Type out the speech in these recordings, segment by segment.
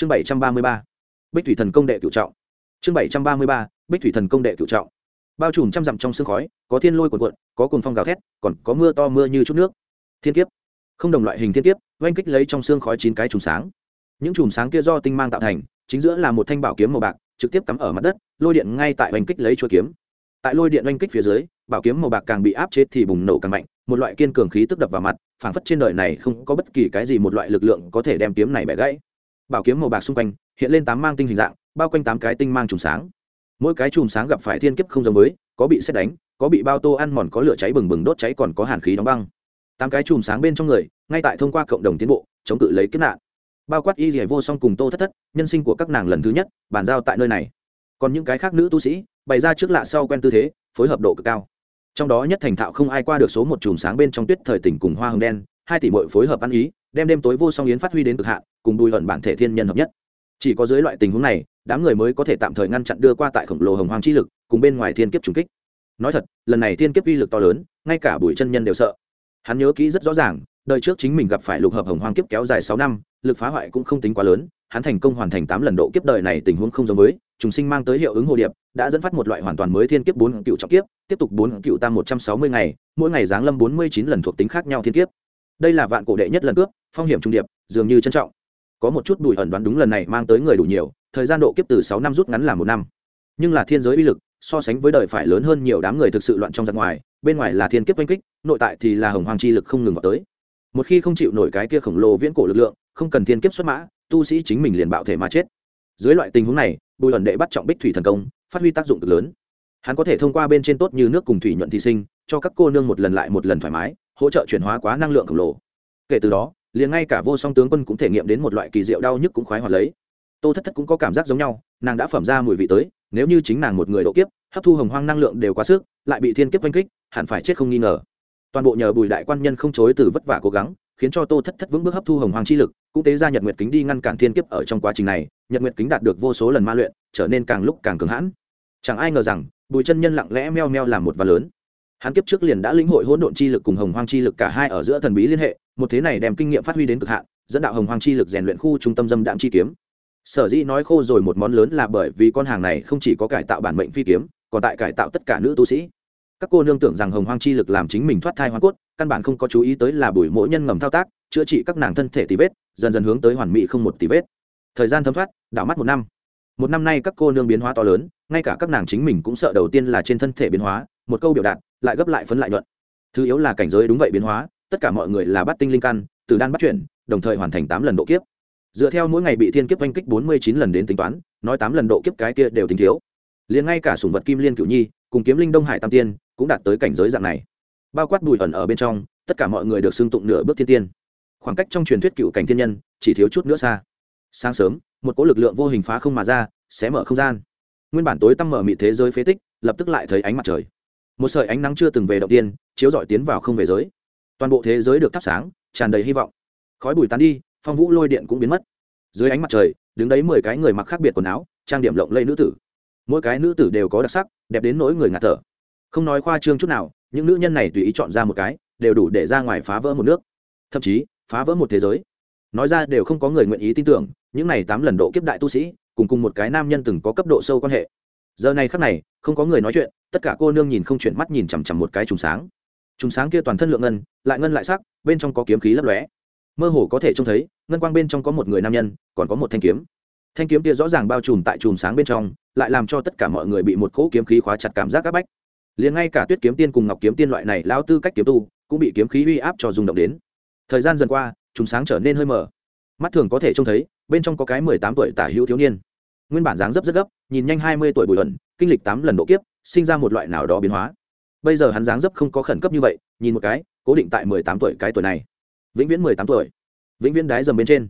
chương bảy trăm ba mươi ba, bích thủy thần công đệ cựu trọng. Chương bảy trăm ba mươi ba, bích thủy thần công đệ cựu trọng. Bao trùm trăm dặm trong sương khói, có thiên lôi cuộn cuộn, có cồn phong gào thét, còn có mưa to mưa như chút nước. Thiên kiếp. Không đồng loại hình thiên kiếp, oanh kích lấy trong xương khói chín cái chùm sáng. Những chùm sáng kia do tinh mang tạo thành, chính giữa là một thanh bảo kiếm màu bạc, trực tiếp cắm ở mặt đất, lôi điện ngay tại oanh kích lấy chuỗi kiếm. Tại lôi điện oanh kích phía dưới, bảo kiếm màu bạc càng bị áp chế thì bùng nổ càng mạnh, một loại kiên cường khí tức đập vào mặt, phảng phất trên đời này không có bất kỳ cái gì một loại lực lượng có thể đem kiếm này bẻ gãy bảo kiếm màu bạc xung quanh, hiện lên tám mang tinh hình dạng, bao quanh tám cái tinh mang chùm sáng. Mỗi cái chùm sáng gặp phải thiên kiếp không giống với, có bị xét đánh, có bị bao tô ăn mòn, có lửa cháy bừng bừng, đốt cháy còn có hàn khí đóng băng. Tám cái chùm sáng bên trong người, ngay tại thông qua cộng đồng tiến bộ, chống cự lấy kiếp nạn. Bao quát y dì vô song cùng tô thất thất, nhân sinh của các nàng lần thứ nhất, bàn giao tại nơi này. Còn những cái khác nữ tu sĩ, bày ra trước lạ sau quen tư thế, phối hợp độ cực cao. Trong đó nhất thành thạo không ai qua được số một chùm sáng bên trong tuyết thời tỉnh cùng hoa hồng đen, hai tỷ mội phối hợp ăn ý đem đêm tối vô song yến phát huy đến cực hạn, cùng đùi hận bản thể thiên nhân hợp nhất. Chỉ có dưới loại tình huống này, đám người mới có thể tạm thời ngăn chặn đưa qua tại khổng lồ hồng hoàng chi lực, cùng bên ngoài thiên kiếp trùng kích. Nói thật, lần này thiên kiếp uy lực to lớn, ngay cả bùi chân nhân đều sợ. Hắn nhớ kỹ rất rõ ràng, đời trước chính mình gặp phải lục hợp hồng hoàng kiếp kéo dài sáu năm, lực phá hoại cũng không tính quá lớn, hắn thành công hoàn thành tám lần độ kiếp đời này tình huống không giống với, trùng sinh mang tới hiệu ứng hồ điệp, đã dẫn phát một loại hoàn toàn mới thiên kiếp bốn cựu trọng kiếp, tiếp tục bốn cựu tam một trăm sáu mươi ngày, mỗi ngày giáng lâm bốn mươi chín lần thuộc tính khác nhau thiên kiếp đây là vạn cổ đệ nhất lần cướp, phong hiểm trung điệp, dường như trân trọng. Có một chút bùi ẩn đoán đúng lần này mang tới người đủ nhiều, thời gian độ kiếp từ sáu năm rút ngắn là một năm. Nhưng là thiên giới uy lực, so sánh với đời phải lớn hơn nhiều đám người thực sự loạn trong giặc ngoài, bên ngoài là thiên kiếp oanh kích, nội tại thì là hồng hoàng chi lực không ngừng vào tới. Một khi không chịu nổi cái kia khổng lồ viễn cổ lực lượng, không cần thiên kiếp xuất mã, tu sĩ chính mình liền bạo thể mà chết. Dưới loại tình huống này, bùi ẩn đệ bắt trọng bích thủy thần công, phát huy tác dụng cực lớn. Hắn có thể thông qua bên trên tốt như nước cùng thủy nhuận thi sinh, cho các cô nương một lần lại một lần thoải mái hỗ trợ chuyển hóa quá năng lượng khổng lồ. Kể từ đó, liền ngay cả vô song tướng quân cũng thể nghiệm đến một loại kỳ diệu đau nhức cũng khoái hoạt lấy. Tô thất thất cũng có cảm giác giống nhau, nàng đã phẩm ra mùi vị tới, nếu như chính nàng một người độ kiếp, hấp thu hồng hoang năng lượng đều quá sức, lại bị thiên kiếp oanh kích, hẳn phải chết không nghi ngờ. Toàn bộ nhờ bùi đại quan nhân không chối từ vất vả cố gắng, khiến cho tô thất thất vững bước hấp thu hồng hoang chi lực, cũng tế ra nhật nguyệt kính đi ngăn cản thiên kiếp ở trong quá trình này. Nhật nguyệt kính đạt được vô số lần ma luyện, trở nên càng lúc càng cứng hãn. Chẳng ai ngờ rằng, bùi chân nhân lặng lẽ meo meo làm một và lớn hắn kiếp trước liền đã lĩnh hội hỗn độn chi lực cùng hồng hoang chi lực cả hai ở giữa thần bí liên hệ, một thế này đem kinh nghiệm phát huy đến cực hạn, dẫn đạo hồng hoang chi lực rèn luyện khu trung tâm dâm đạm chi kiếm. Sở dĩ nói khô rồi một món lớn là bởi vì con hàng này không chỉ có cải tạo bản mệnh phi kiếm, còn tại cải tạo tất cả nữ tu sĩ. Các cô nương tưởng rằng hồng hoang chi lực làm chính mình thoát thai hoa cốt, căn bản không có chú ý tới là bùi mỗi nhân ngầm thao tác, chữa trị các nàng thân thể tì vết, dần dần hướng tới hoàn mỹ không một tì vết. Thời gian thấm thoát, đảo mắt một năm. Một năm nay các cô nương biến hóa to lớn, ngay cả các nàng chính mình cũng sợ đầu tiên là trên thân thể biến hóa, một câu biểu đạt lại gấp lại phấn lại nhuận. Thứ yếu là cảnh giới đúng vậy biến hóa, tất cả mọi người là bắt tinh linh căn, từ đan bắt chuyển, đồng thời hoàn thành tám lần độ kiếp. Dựa theo mỗi ngày bị thiên kiếp oanh kích bốn mươi chín lần đến tính toán, nói tám lần độ kiếp cái kia đều tính thiếu. Liền ngay cả sùng vật kim liên cửu nhi, cùng kiếm linh đông hải tam tiên, cũng đạt tới cảnh giới dạng này. Bao quát bùi ẩn ở bên trong, tất cả mọi người được xưng tụng nửa bước thiên tiên. Khoảng cách trong truyền thuyết cựu cảnh thiên nhân, chỉ thiếu chút nữa xa. Sáng sớm, một cỗ lực lượng vô hình phá không mà ra, xé mở không gian. Nguyên bản tối tăm mở mị thế giới phế tích, lập tức lại thấy ánh mặt trời một sợi ánh nắng chưa từng về động tiên, chiếu dọi tiến vào không về giới. Toàn bộ thế giới được thắp sáng, tràn đầy hy vọng. Khói bùi tán đi, phong vũ lôi điện cũng biến mất. Dưới ánh mặt trời, đứng đấy mười cái người mặc khác biệt quần áo, trang điểm lộng lây nữ tử. Mỗi cái nữ tử đều có đặc sắc, đẹp đến nỗi người ngạt thở. Không nói khoa trương chút nào, những nữ nhân này tùy ý chọn ra một cái, đều đủ để ra ngoài phá vỡ một nước. Thậm chí, phá vỡ một thế giới. Nói ra đều không có người nguyện ý tin tưởng, những này tám lần độ kiếp đại tu sĩ, cùng cùng một cái nam nhân từng có cấp độ sâu quan hệ giờ này khắc này, không có người nói chuyện, tất cả cô nương nhìn không chuyển mắt nhìn chằm chằm một cái trùng sáng. Trùng sáng kia toàn thân lượng ngân, lại ngân lại sắc, bên trong có kiếm khí lấp lóe. Mơ hồ có thể trông thấy, ngân quang bên trong có một người nam nhân, còn có một thanh kiếm. Thanh kiếm kia rõ ràng bao trùm tại chùm sáng bên trong, lại làm cho tất cả mọi người bị một cỗ kiếm khí khóa chặt cảm giác áp bách. Liền ngay cả tuyết kiếm tiên cùng ngọc kiếm tiên loại này lao tư cách kiếm tu, cũng bị kiếm khí uy áp cho rung động đến. Thời gian dần qua chùm sáng trở nên hơi mờ. Mắt thường có thể trông thấy, bên trong có cái mười tám tuổi tả hữu thiếu niên nguyên bản dáng dấp rất gấp, nhìn nhanh hai mươi tuổi bùi ẩn, kinh lịch tám lần độ kiếp, sinh ra một loại nào đó biến hóa. Bây giờ hắn dáng dấp không có khẩn cấp như vậy, nhìn một cái, cố định tại mười tám tuổi cái tuổi này. Vĩnh viễn mười tám tuổi. Vĩnh viễn đái dầm bên trên.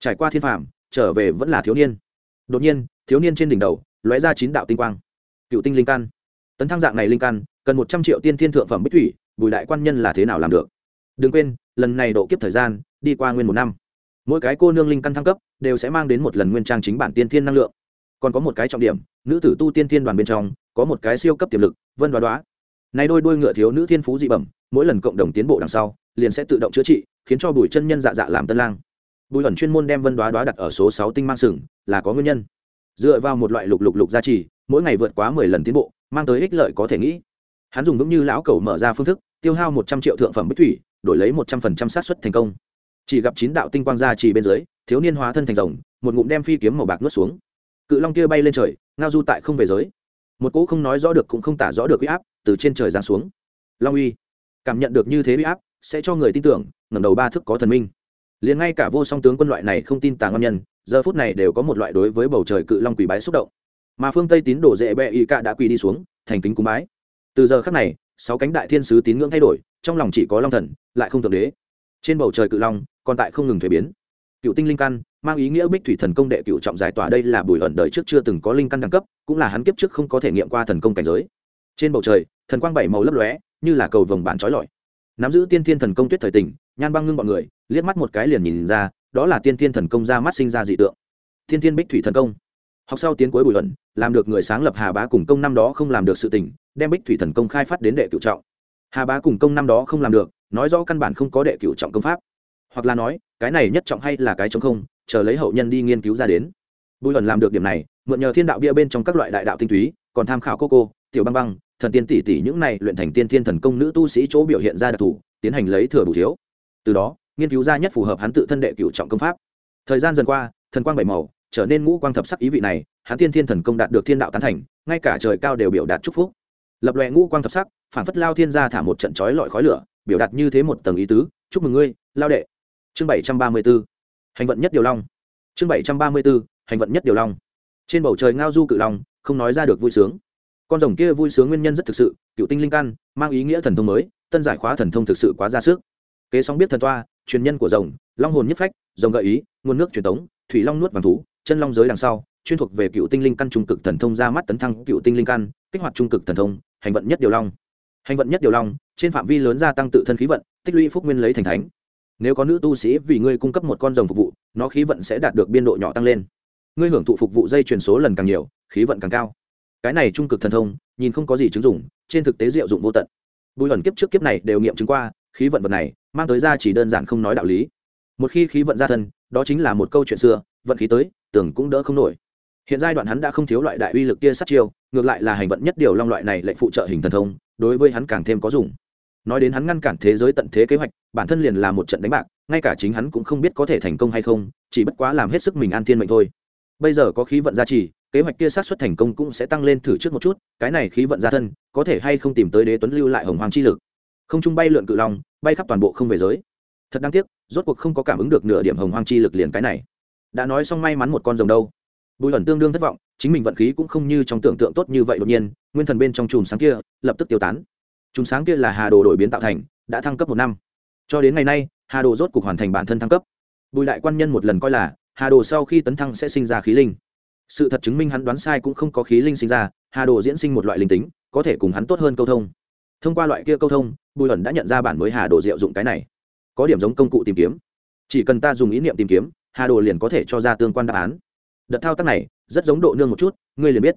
Trải qua thiên phạm trở về vẫn là thiếu niên. Đột nhiên, thiếu niên trên đỉnh đầu, lóe ra chín đạo tinh quang. Cựu tinh linh căn. Tấn thăng dạng này linh căn, cần một trăm triệu tiên thiên thượng phẩm bích thủy, bùi đại quan nhân là thế nào làm được? Đừng quên, lần này độ kiếp thời gian, đi qua nguyên một năm mỗi cái cô nương linh căn thăng cấp đều sẽ mang đến một lần nguyên trang chính bản tiên thiên năng lượng. Còn có một cái trọng điểm, nữ tử tu tiên thiên đoàn bên trong, có một cái siêu cấp tiềm lực, vân đoá đoá. Nay đôi đôi ngựa thiếu nữ thiên phú dị bẩm, mỗi lần cộng đồng tiến bộ đằng sau, liền sẽ tự động chữa trị, khiến cho bùi chân nhân dạ dạ làm tân lang. Bùi ẩn chuyên môn đem vân đoá đoá đặt ở số sáu tinh mang sừng, là có nguyên nhân. Dựa vào một loại lục lục lục gia trì, mỗi ngày vượt quá mười lần tiến bộ, mang tới ích lợi có thể nghĩ. Hắn dùng vững như lão cầu mở ra phương thức, tiêu hao một trăm triệu thượng phẩm bích thủy, đổi lấy một trăm phần trăm xác suất thành công chỉ gặp chín đạo tinh quang ra chỉ bên dưới, thiếu niên hóa thân thành rồng, một ngụm đem phi kiếm màu bạc nuốt xuống. Cự long kia bay lên trời, ngao du tại không về giới. Một cỗ không nói rõ được cũng không tả rõ được uy áp từ trên trời giáng xuống. Long uy, cảm nhận được như thế uy áp, sẽ cho người tin tưởng, ngẩng đầu ba thức có thần minh. Liền ngay cả vô song tướng quân loại này không tin tàng ngon nhân, giờ phút này đều có một loại đối với bầu trời cự long quỷ bái xúc động. Mà phương tây tín đổ dễ bẹ y cạ đã quỳ đi xuống, thành kính cúng bái. Từ giờ khắc này, sáu cánh đại thiên sứ tín ngưỡng thay đổi, trong lòng chỉ có long thần, lại không thượng đế trên bầu trời cự long, còn tại không ngừng thuế biến. Cựu tinh linh căn, mang ý nghĩa bích thủy thần công đệ cựu trọng giải tỏa đây là bùi ẩn đời trước chưa từng có linh căn đẳng cấp, cũng là hắn kiếp trước không có thể nghiệm qua thần công cảnh giới. Trên bầu trời, thần quang bảy màu lấp lóe, như là cầu vồng bản trói lọi. Nắm giữ tiên thiên thần công tuyết thời tình, nhan băng ngưng bọn người, liếc mắt một cái liền nhìn ra, đó là tiên thiên thần công ra mắt sinh ra dị tượng. Thiên thiên bích thủy thần công. Học sau tiến cuối bùi ẩn làm được người sáng lập hà bá cùng công năm đó không làm được sự tình, đem bích thủy thần công khai phát đến đệ cựu trọng. Hà bá cùng công năm đó không làm được nói rõ căn bản không có đệ cựu trọng công pháp. Hoặc là nói, cái này nhất trọng hay là cái chống không, chờ lấy hậu nhân đi nghiên cứu ra đến. Bùi ẩn làm được điểm này, mượn nhờ thiên đạo bia bên trong các loại đại đạo tinh túy, còn tham khảo cô cô tiểu băng băng, thần tiên tỷ tỷ những này luyện thành tiên thiên thần công nữ tu sĩ chỗ biểu hiện ra đặc thù, tiến hành lấy thừa bù thiếu. Từ đó, nghiên cứu ra nhất phù hợp hắn tự thân đệ cựu trọng công pháp. Thời gian dần qua, thần quang bảy màu, trở nên ngũ quang thập sắc ý vị này, hắn tiên thiên thần công đạt được thiên đạo tán thành, ngay cả trời cao đều biểu đạt chúc phúc. Lập lòe ngũ quang thập sắc, phản phất lao thiên gia thả một trận chói lọi khói lửa biểu đạt như thế một tầng ý tứ, chúc mừng ngươi, lao đệ. Chương bảy trăm ba mươi b ố hành vận nhất điều long. Chương bảy trăm ba mươi b ố hành vận nhất điều long. Trên bầu trời ngao du cự long, không nói ra được vui sướng. Con rồng kia vui sướng nguyên nhân rất thực sự, cựu tinh linh căn, mang ý nghĩa thần thông mới, tân giải khóa thần thông thực sự quá ra sức. Kế sóng biết thần toa, truyền nhân của rồng, long hồn nhất phách, rồng gợi ý, nguồn nước truyền tống, thủy long nuốt vàng thú, chân long giới đằng sau, chuyên thuộc về cựu tinh linh căn trung cực thần thông ra mắt tấn thăng cựu tinh linh căn, kích hoạt trung cực thần thông, hành vận nhất điều long hành vận nhất điều long, trên phạm vi lớn gia tăng tự thân khí vận, tích lũy phúc nguyên lấy thành thánh. Nếu có nữ tu sĩ vì ngươi cung cấp một con rồng phục vụ, nó khí vận sẽ đạt được biên độ nhỏ tăng lên. Ngươi hưởng thụ phục vụ dây chuyển số lần càng nhiều, khí vận càng cao. Cái này trung cực thần thông, nhìn không có gì chứng dụng, trên thực tế diệu dụng vô tận. Bùi ẩn kiếp trước kiếp này đều nghiệm chứng qua, khí vận vật này, mang tới ra chỉ đơn giản không nói đạo lý. Một khi khí vận ra thân, đó chính là một câu chuyện xưa, vận khí tới, tưởng cũng đỡ không nổi hiện giai đoạn hắn đã không thiếu loại đại uy lực kia sát chiêu, ngược lại là hành vận nhất điều long loại này lệnh phụ trợ hình thần thông, đối với hắn càng thêm có dùng. Nói đến hắn ngăn cản thế giới tận thế kế hoạch, bản thân liền là một trận đánh bạc, ngay cả chính hắn cũng không biết có thể thành công hay không, chỉ bất quá làm hết sức mình an thiên mệnh thôi. Bây giờ có khí vận gia trì, kế hoạch kia sát xuất thành công cũng sẽ tăng lên thử trước một chút, cái này khí vận gia thân, có thể hay không tìm tới đế tuấn lưu lại hồng hoàng chi lực. Không trung bay lượn cự long, bay khắp toàn bộ không về giới. Thật đáng tiếc, rốt cuộc không có cảm ứng được nửa điểm hồng hoàng chi lực liền cái này. Đã nói xong may mắn một con rồng đâu bùi ẩn tương đương thất vọng, chính mình vận khí cũng không như trong tưởng tượng tốt như vậy đột nhiên, nguyên thần bên trong chùm sáng kia lập tức tiêu tán. Chùm sáng kia là hà đồ đổi biến tạo thành, đã thăng cấp một năm. Cho đến ngày nay, hà đồ rốt cuộc hoàn thành bản thân thăng cấp. Bùi đại quan nhân một lần coi là, hà đồ sau khi tấn thăng sẽ sinh ra khí linh. Sự thật chứng minh hắn đoán sai cũng không có khí linh sinh ra, hà đồ diễn sinh một loại linh tính, có thể cùng hắn tốt hơn câu thông. Thông qua loại kia câu thông, bùi ẩn đã nhận ra bản mới hà đồ diệu dụng cái này. Có điểm giống công cụ tìm kiếm. Chỉ cần ta dùng ý niệm tìm kiếm, hà đồ liền có thể cho ra tương quan đáp án đợt thao tác này rất giống độ nương một chút, ngươi liền biết.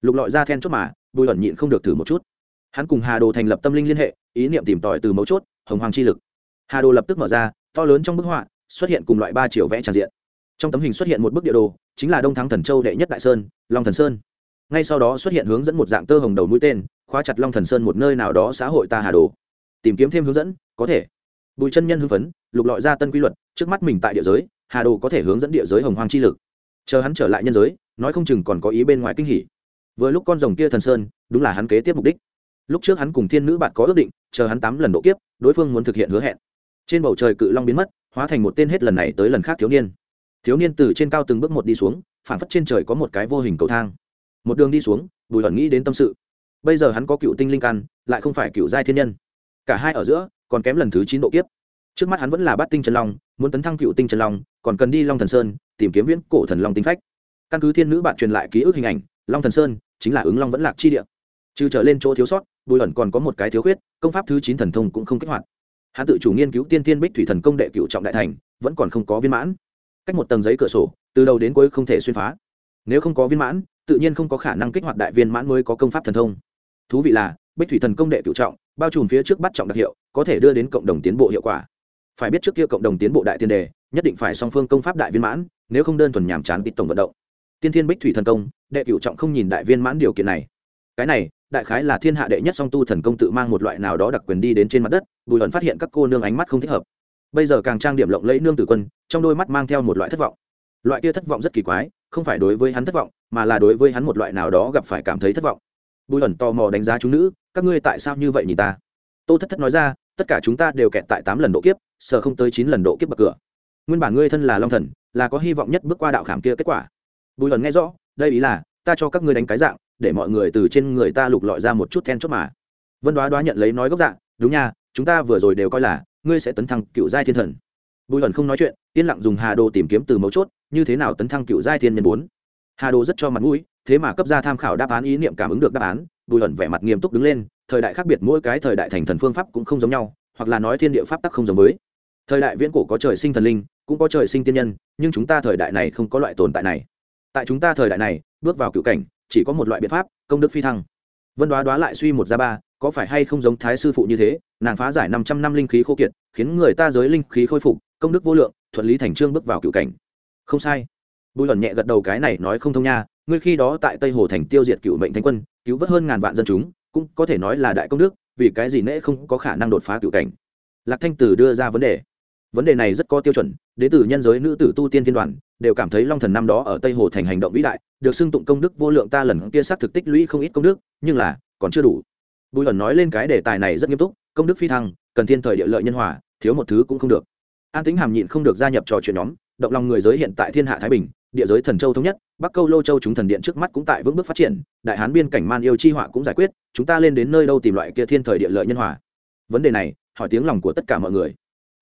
Lục lọi ra then chốt mà, bùi ẩn nhịn không được thử một chút. Hắn cùng hà đồ thành lập tâm linh liên hệ, ý niệm tìm tòi từ mấu chốt, hồng hoàng chi lực. Hà đồ lập tức mở ra, to lớn trong bức họa, xuất hiện cùng loại ba chiều vẽ tràn diện. Trong tấm hình xuất hiện một bức địa đồ, chính là đông thắng thần châu đệ nhất đại sơn, long thần sơn. Ngay sau đó xuất hiện hướng dẫn một dạng tơ hồng đầu mũi tên, khóa chặt long thần sơn một nơi nào đó xã hội ta hà đồ. Tìm kiếm thêm hướng dẫn, có thể. Bùi chân nhân hưng phấn, lục lọi ra tân quy luật, trước mắt mình tại địa giới, hà đồ có thể hướng dẫn địa giới hồng hoàng chi lực chờ hắn trở lại nhân giới, nói không chừng còn có ý bên ngoài kinh hỉ. Vừa lúc con rồng kia thần sơn, đúng là hắn kế tiếp mục đích. Lúc trước hắn cùng thiên nữ bạn có ước định, chờ hắn tám lần độ kiếp, đối phương muốn thực hiện hứa hẹn. Trên bầu trời cự long biến mất, hóa thành một tên hết lần này tới lần khác thiếu niên. Thiếu niên từ trên cao từng bước một đi xuống, phản phất trên trời có một cái vô hình cầu thang. Một đường đi xuống, bùi hận nghĩ đến tâm sự. Bây giờ hắn có cựu tinh linh căn, lại không phải cựu giai thiên nhân. Cả hai ở giữa, còn kém lần thứ chín độ kiếp trước mắt hắn vẫn là bát tinh trần long, muốn tấn thăng cựu tinh trần long, còn cần đi long thần sơn, tìm kiếm viễn cổ thần long tinh phách. Căn cứ thiên nữ bạn truyền lại ký ức hình ảnh, long thần sơn chính là ứng long vẫn lạc chi địa. Trừ trở lên chỗ thiếu sót, bùi ẩn còn có một cái thiếu khuyết, công pháp thứ chín thần thông cũng không kích hoạt. Hắn tự chủ nghiên cứu tiên tiên bích thủy thần công đệ cựu trọng đại thành, vẫn còn không có viên mãn. Cách một tầng giấy cửa sổ, từ đầu đến cuối không thể xuyên phá. Nếu không có viên mãn, tự nhiên không có khả năng kích hoạt đại viên mãn mới có công pháp thần thông. Thú vị là, bích thủy thần công đệ cựu trọng, bao trùm phía trước bắt trọng đặc hiệu, có thể đưa đến cộng đồng tiến bộ hiệu quả phải biết trước kia cộng đồng tiến bộ đại tiên đề, nhất định phải song phương công pháp đại viên mãn, nếu không đơn thuần nhàm chán kịch tổng vận động. Tiên thiên bích thủy thần công, đệ cựu trọng không nhìn đại viên mãn điều kiện này. Cái này, đại khái là thiên hạ đệ nhất song tu thần công tự mang một loại nào đó đặc quyền đi đến trên mặt đất, bùi hận phát hiện các cô nương ánh mắt không thích hợp. Bây giờ càng trang điểm lộng lẫy nương tử quân, trong đôi mắt mang theo một loại thất vọng. Loại kia thất vọng rất kỳ quái, không phải đối với hắn thất vọng, mà là đối với hắn một loại nào đó gặp phải cảm thấy thất vọng. Bùi hận tò mò đánh giá chúng nữ, các ngươi tại sao như vậy nhìn ta? Tô thất thất nói ra tất cả chúng ta đều kẹt tại tám lần độ kiếp sợ không tới chín lần độ kiếp bậc cửa. Nguyên bản ngươi thân là long thần, là có hy vọng nhất bước qua đạo khảm kia kết quả. Bùi ẩn nghe rõ, đây ý là, ta cho các ngươi đánh cái dạng, để mọi người từ trên người ta lục lọi ra một chút then chốt mà. Vân đoá đoá nhận lấy nói gốc dạng, đúng nha, chúng ta vừa rồi đều coi là, ngươi sẽ tấn thăng cựu giai thiên thần. Bùi ẩn không nói chuyện, yên lặng dùng hà đồ tìm kiếm từ mấu chốt, như thế nào tấn thăng cựu giai thiên nhân bốn. Hà đồ rất cho mặt mũi, thế mà cấp ra tham khảo đáp án ý niệm cảm ứng được đáp án, bùi ẩn vẻ mặt nghiêm túc đứng lên thời đại khác biệt mỗi cái thời đại thành thần phương pháp cũng không giống nhau, hoặc là nói thiên địa pháp tắc không giống với. Thời đại viễn cổ có trời sinh thần linh, cũng có trời sinh tiên nhân, nhưng chúng ta thời đại này không có loại tồn tại này. Tại chúng ta thời đại này, bước vào cựu cảnh, chỉ có một loại biện pháp, công đức phi thăng. Vân đoá đoá lại suy một ra ba, có phải hay không giống thái sư phụ như thế, nàng phá giải năm trăm năm linh khí khô kiệt, khiến người ta giới linh khí khôi phục, công đức vô lượng, thuận lý thành trương bước vào cựu cảnh. Không sai. Bùi luận nhẹ gật đầu cái này nói không thông nha, ngươi khi đó tại tây hồ thành tiêu diệt cựu mệnh thánh quân, cứu vớt hơn ngàn vạn dân chúng cũng có thể nói là đại công đức, vì cái gì nễ không có khả năng đột phá cựu cảnh? Lạc thanh tử đưa ra vấn đề. Vấn đề này rất có tiêu chuẩn, đến từ nhân giới nữ tử tu tiên thiên đoàn, đều cảm thấy long thần năm đó ở tây hồ thành hành động vĩ đại, được xưng tụng công đức vô lượng ta lần kia xác thực tích lũy không ít công đức, nhưng là, còn chưa đủ. Bùi ẩn nói lên cái đề tài này rất nghiêm túc, công đức phi thăng, cần thiên thời địa lợi nhân hòa, thiếu một thứ cũng không được. An tính hàm nhịn không được gia nhập trò chuyện nhóm, động lòng người giới hiện tại thiên hạ thái bình địa giới thần châu thống nhất, bắc câu lô châu chúng thần điện trước mắt cũng tại vững bước phát triển, đại hán biên cảnh man yêu chi họa cũng giải quyết, chúng ta lên đến nơi đâu tìm loại kia thiên thời địa lợi nhân hòa. Vấn đề này, hỏi tiếng lòng của tất cả mọi người.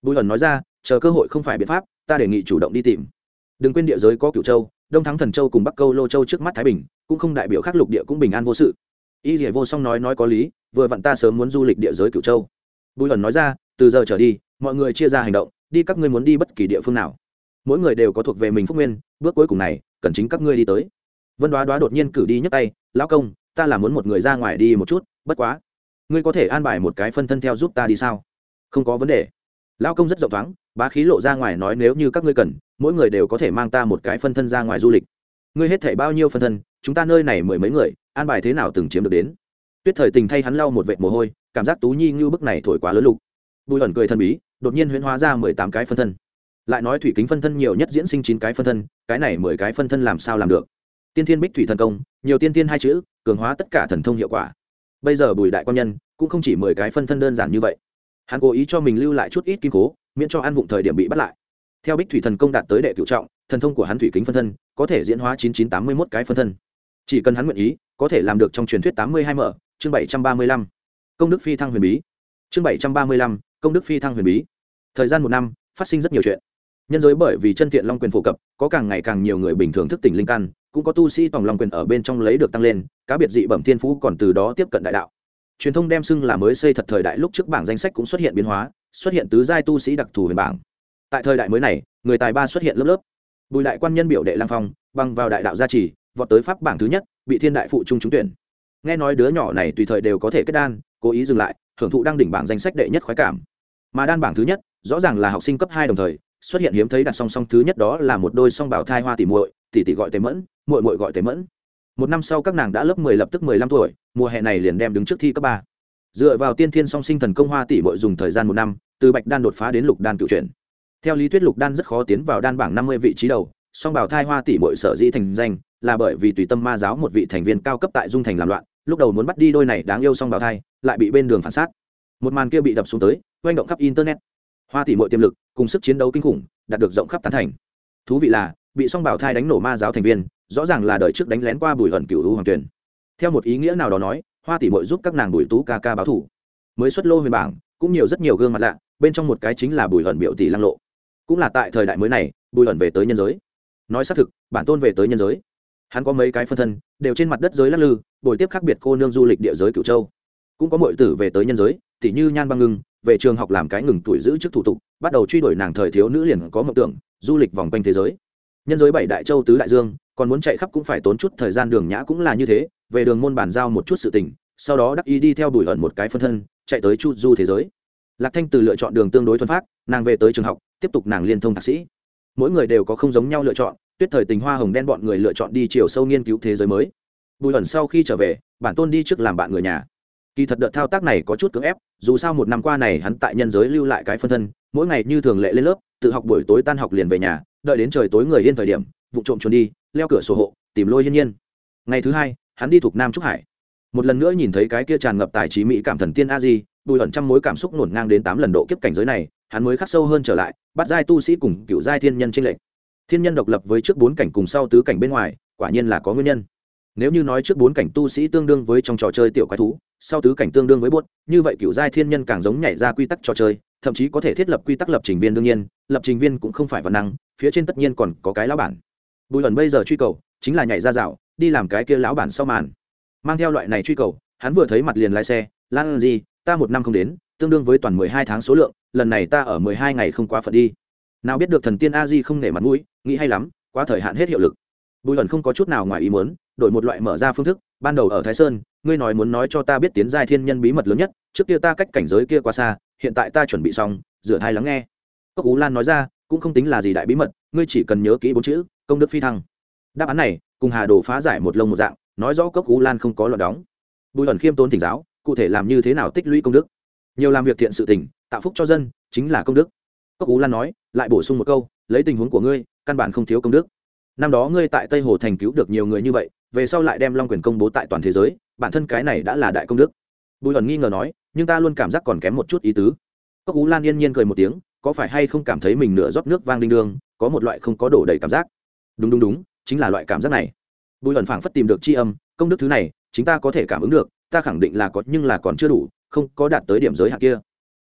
Bùi ẩn nói ra, chờ cơ hội không phải biện pháp, ta đề nghị chủ động đi tìm. Đừng quên địa giới có cửu châu, đông thắng thần châu cùng bắc câu lô châu trước mắt thái bình, cũng không đại biểu khắc lục địa cũng bình an vô sự. Y dỉa vô song nói nói có lý, vừa vặn ta sớm muốn du lịch địa giới cửu châu. Bùi ẩn nói ra, từ giờ trở đi, mọi người chia ra hành động, đi các ngươi muốn đi bất kỳ địa phương nào mỗi người đều có thuộc về mình phúc nguyên, bước cuối cùng này, cần chính các ngươi đi tới. Vân đoá đoá đột nhiên cử đi nhấc tay, lão công, ta là muốn một người ra ngoài đi một chút, bất quá, ngươi có thể an bài một cái phân thân theo giúp ta đi sao? Không có vấn đề. Lão công rất rộng thoáng, bá khí lộ ra ngoài nói, nếu như các ngươi cần, mỗi người đều có thể mang ta một cái phân thân ra ngoài du lịch. Ngươi hết thể bao nhiêu phân thân, chúng ta nơi này mười mấy người, an bài thế nào từng chiếm được đến. Tuyết thời tình thay hắn lau một vệt mồ hôi, cảm giác tú nhi như bức này thổi quá lớn lục. Bùi ẩn cười thân bí, đột nhiên huyễn hóa ra mười tám cái phân thân lại nói thủy kính phân thân nhiều nhất diễn sinh chín cái phân thân, cái này mười cái phân thân làm sao làm được? Tiên thiên bích thủy thần công, nhiều tiên tiên hai chữ, cường hóa tất cả thần thông hiệu quả. Bây giờ bùi đại quan nhân cũng không chỉ mười cái phân thân đơn giản như vậy. Hắn cố ý cho mình lưu lại chút ít kim cố, miễn cho ăn vụng thời điểm bị bắt lại. Theo bích thủy thần công đạt tới đệ cựu trọng, thần thông của hắn thủy kính phân thân có thể diễn hóa chín chín tám mươi mốt cái phân thân. Chỉ cần hắn nguyện ý, có thể làm được trong truyền thuyết tám mươi hai mở, chương bảy trăm ba mươi lăm. Công đức phi thăng huyền bí. Chương bảy trăm ba mươi lăm, công đức phi thăng huyền bí. Thời gian một năm, phát sinh rất nhiều chuyện nhân giới bởi vì chân thiện long quyền phổ cập, có càng ngày càng nhiều người bình thường thức tỉnh linh căn, cũng có tu sĩ tòng long quyền ở bên trong lấy được tăng lên, cá biệt dị bẩm thiên phú còn từ đó tiếp cận đại đạo. Truyền thông đem xưng là mới xây thật thời đại lúc trước bảng danh sách cũng xuất hiện biến hóa, xuất hiện tứ giai tu sĩ đặc thù huyền bảng. Tại thời đại mới này, người tài ba xuất hiện lớp lớp. Bùi đại quan nhân biểu đệ lang phong băng vào đại đạo gia trì, vọt tới pháp bảng thứ nhất, bị thiên đại phụ trung trúng tuyển. Nghe nói đứa nhỏ này tùy thời đều có thể kết đan, cố ý dừng lại, thưởng thụ đang đỉnh bảng danh sách đệ nhất khoái cảm. Mà đan bảng thứ nhất, rõ ràng là học sinh cấp hai đồng thời xuất hiện hiếm thấy đặt song song, thứ nhất đó là một đôi song bảo thai hoa tỉ muội tỷ tỷ gọi tề mẫn, muội muội gọi tề mẫn. Một năm sau các nàng đã lớp mười lập tức mười lăm tuổi, mùa hè này liền đem đứng trước thi cấp ba. Dựa vào tiên thiên song sinh thần công hoa tỷ muội dùng thời gian một năm, từ bạch đan đột phá đến lục đan cựu chuyển. Theo lý thuyết lục đan rất khó tiến vào đan bảng năm mươi vị trí đầu, song bảo thai hoa tỷ muội sở dĩ thành danh là bởi vì tùy tâm ma giáo một vị thành viên cao cấp tại dung thành làm loạn, lúc đầu muốn bắt đi đôi này đáng yêu song bảo thai, lại bị bên đường phản sát một màn kia bị đập xuống tới, oanh động khắp internet hoa tỷ muội tiềm lực, cùng sức chiến đấu kinh khủng, đạt được rộng khắp tán thành. Thú vị là, bị song bảo thai đánh nổ ma giáo thành viên, rõ ràng là đời trước đánh lén qua bùi ẩn cựu hoàng tuyển theo một ý nghĩa nào đó nói, hoa tỷ muội giúp các nàng bùi tú ca ca báo thủ. Mới xuất lô huyền bảng, cũng nhiều rất nhiều gương mặt lạ, bên trong một cái chính là bùi ẩn biểu tỷ lăng lộ. Cũng là tại thời đại mới này, bùi ẩn về tới nhân giới. Nói xác thực, bản tôn về tới nhân giới. Hắn có mấy cái phân thân, đều trên mặt đất giới lắc lư bồi tiếp khác biệt cô nương du lịch địa giới cựu châu. Cũng có mọi tử về tới nhân giới tỷ như nhan băng ngưng về trường học làm cái ngừng tuổi giữ chức thủ tục, bắt đầu truy đuổi nàng thời thiếu nữ liền có mộng tưởng, du lịch vòng quanh thế giới. Nhân giới bảy đại châu tứ đại dương, còn muốn chạy khắp cũng phải tốn chút thời gian đường nhã cũng là như thế, về đường môn bàn giao một chút sự tình, sau đó đắc ý đi theo đuổi ẩn một cái phân thân, chạy tới chu du thế giới. Lạc thanh từ lựa chọn đường tương đối thuần phát nàng về tới trường học, tiếp tục nàng liên thông thạc sĩ. Mỗi người đều có không giống nhau lựa chọn, tuyết thời tình hoa hồng đen bọn người lựa chọn đi chiều sâu nghiên cứu thế giới mới. Bùi ẩn sau khi trở về, bản tôn đi trước làm bạn người nhà kỳ thật đợt thao tác này có chút cưỡng ép, dù sao một năm qua này hắn tại nhân giới lưu lại cái phân thân, mỗi ngày như thường lệ lên lớp, tự học buổi tối tan học liền về nhà, đợi đến trời tối người yên thời điểm, vụ trộm trốn đi, leo cửa sổ hộ, tìm lôi hiên nhiên. Ngày thứ hai, hắn đi thuộc nam trúc hải. Một lần nữa nhìn thấy cái kia tràn ngập tài trí mỹ cảm thần tiên a di, bùi ẩn trăm mối cảm xúc nổn ngang đến tám lần độ kiếp cảnh giới này, hắn mới khắc sâu hơn trở lại, bắt giai tu sĩ cùng cựu giai thiên nhân tranh lệch. Thiên nhân độc lập với trước bốn cảnh cùng sau tứ cảnh bên ngoài, quả nhiên là có nguyên nhân nếu như nói trước bốn cảnh tu sĩ tương đương với trong trò chơi tiểu quái thú, sau tứ cảnh tương đương với bốt như vậy cựu giai thiên nhân càng giống nhảy ra quy tắc trò chơi, thậm chí có thể thiết lập quy tắc lập trình viên đương nhiên, lập trình viên cũng không phải văn năng, phía trên tất nhiên còn có cái lão bản. Bùi ẩn bây giờ truy cầu, chính là nhảy ra rào, đi làm cái kia lão bản sau màn. Mang theo loại này truy cầu, hắn vừa thấy mặt liền lái xe, lan gì ta một năm không đến, tương đương với toàn mười hai tháng số lượng, lần này ta ở mười hai ngày không quá phận đi. Nào biết được thần tiên a di không nể mặt mũi, nghĩ hay lắm, quá thời hạn hết hiệu lực bùi ẩn không có chút nào ngoài ý muốn, đổi một loại mở ra phương thức, ban đầu ở thái sơn, ngươi nói muốn nói cho ta biết tiến giai thiên nhân bí mật lớn nhất, trước kia ta cách cảnh giới kia quá xa, hiện tại ta chuẩn bị xong, rửa thai lắng nghe. Cốc ú lan nói ra, cũng không tính là gì đại bí mật, ngươi chỉ cần nhớ kỹ bốn chữ, công đức phi thăng. Đáp án này, cùng hà đồ phá giải một lông một dạng, nói rõ cốc ú lan không có loạn đóng. Bùi ẩn khiêm tốn thỉnh giáo, cụ thể làm như thế nào tích lũy công đức. Nhiều làm việc thiện sự tình, tạo phúc cho dân, chính là công đức. Cốc ú lan nói, lại bổ sung một câu, lấy tình huống của ngươi, căn bản không thiếu công đức năm đó ngươi tại tây hồ thành cứu được nhiều người như vậy, về sau lại đem long quyền công bố tại toàn thế giới, bản thân cái này đã là đại công đức. Bùi Hận nghi ngờ nói, nhưng ta luôn cảm giác còn kém một chút ý tứ. Cốc ú lan yên nhiên cười một tiếng, có phải hay không cảm thấy mình nửa rót nước vang đinh đương, có một loại không có đổ đầy cảm giác? Đúng đúng đúng, chính là loại cảm giác này. Bùi Hận phảng phất tìm được c h i âm, công đức thứ này chúng ta có thể cảm ứng được, ta khẳng định là có, nhưng là còn chưa đủ, không có đạt tới điểm giới hạn kia.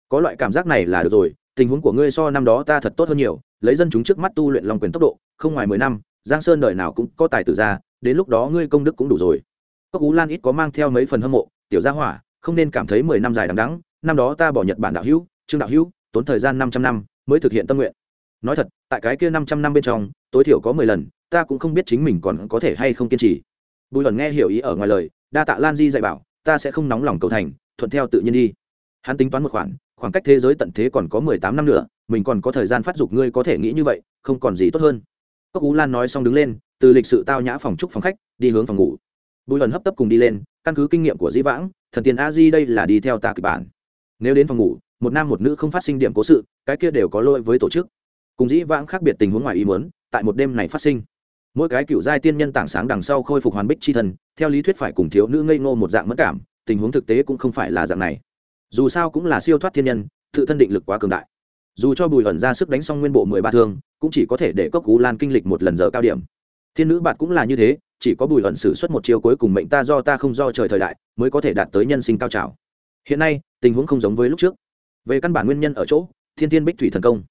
Có loại cảm giác này là được rồi, tình huống của ngươi so năm đó ta thật tốt hơn nhiều, lấy dân chúng trước mắt tu luyện long quyền tốc độ, không ngoài mười năm giang sơn đời nào cũng có tài tử ra đến lúc đó ngươi công đức cũng đủ rồi. Cốc ú lan ít có mang theo mấy phần hâm mộ, tiểu gia hỏa, không nên cảm thấy mười năm dài đằng đắng năm đó ta bỏ nhật bản đạo hữu, trương đạo hữu, tốn thời gian năm trăm năm mới thực hiện tâm nguyện. Nói thật, tại cái kia năm trăm năm bên trong, tối thiểu có mười lần, ta cũng không biết chính mình còn có thể hay không kiên trì. Bùi luận nghe hiểu ý ở ngoài lời, đa tạ lan di dạy bảo, ta sẽ không nóng lòng cầu thành, thuận theo tự nhiên đi. Hắn tính toán một khoản, khoảng cách thế giới tận thế còn có mười tám năm nữa, mình còn có thời gian phát dục, ngươi có thể nghĩ như vậy, không còn gì tốt hơn cốc ú lan nói xong đứng lên, từ lịch sự tao nhã phòng trúc phòng khách, đi hướng phòng ngủ. Bùi lần hấp tấp cùng đi lên, căn cứ kinh nghiệm của dĩ vãng, thần tiền a di đây là đi theo tạ kịch bản. Nếu đến phòng ngủ, một nam một nữ không phát sinh điểm cố sự, cái kia đều có lỗi với tổ chức. Cùng dĩ vãng khác biệt tình huống ngoài ý muốn, tại một đêm này phát sinh. Mỗi cái cựu giai tiên nhân tảng sáng đằng sau khôi phục hoàn bích c h i thần, theo lý thuyết phải cùng thiếu nữ ngây ngô một dạng mất cảm, tình huống thực tế cũng không phải là dạng này. Dù sao cũng là siêu thoát thiên nhân, tự thân định lực quá cường đại. Dù cho bùi ẩn ra sức đánh xong nguyên bộ mười ba thương cũng chỉ có thể để cốc cú lan kinh lịch một lần giờ cao điểm. Thiên nữ bạt cũng là như thế, chỉ có bùi ẩn xử suất một chiều cuối cùng mệnh ta do ta không do trời thời đại, mới có thể đạt tới nhân sinh cao trào. Hiện nay, tình huống không giống với lúc trước. Về căn bản nguyên nhân ở chỗ, thiên tiên bích thủy thần công.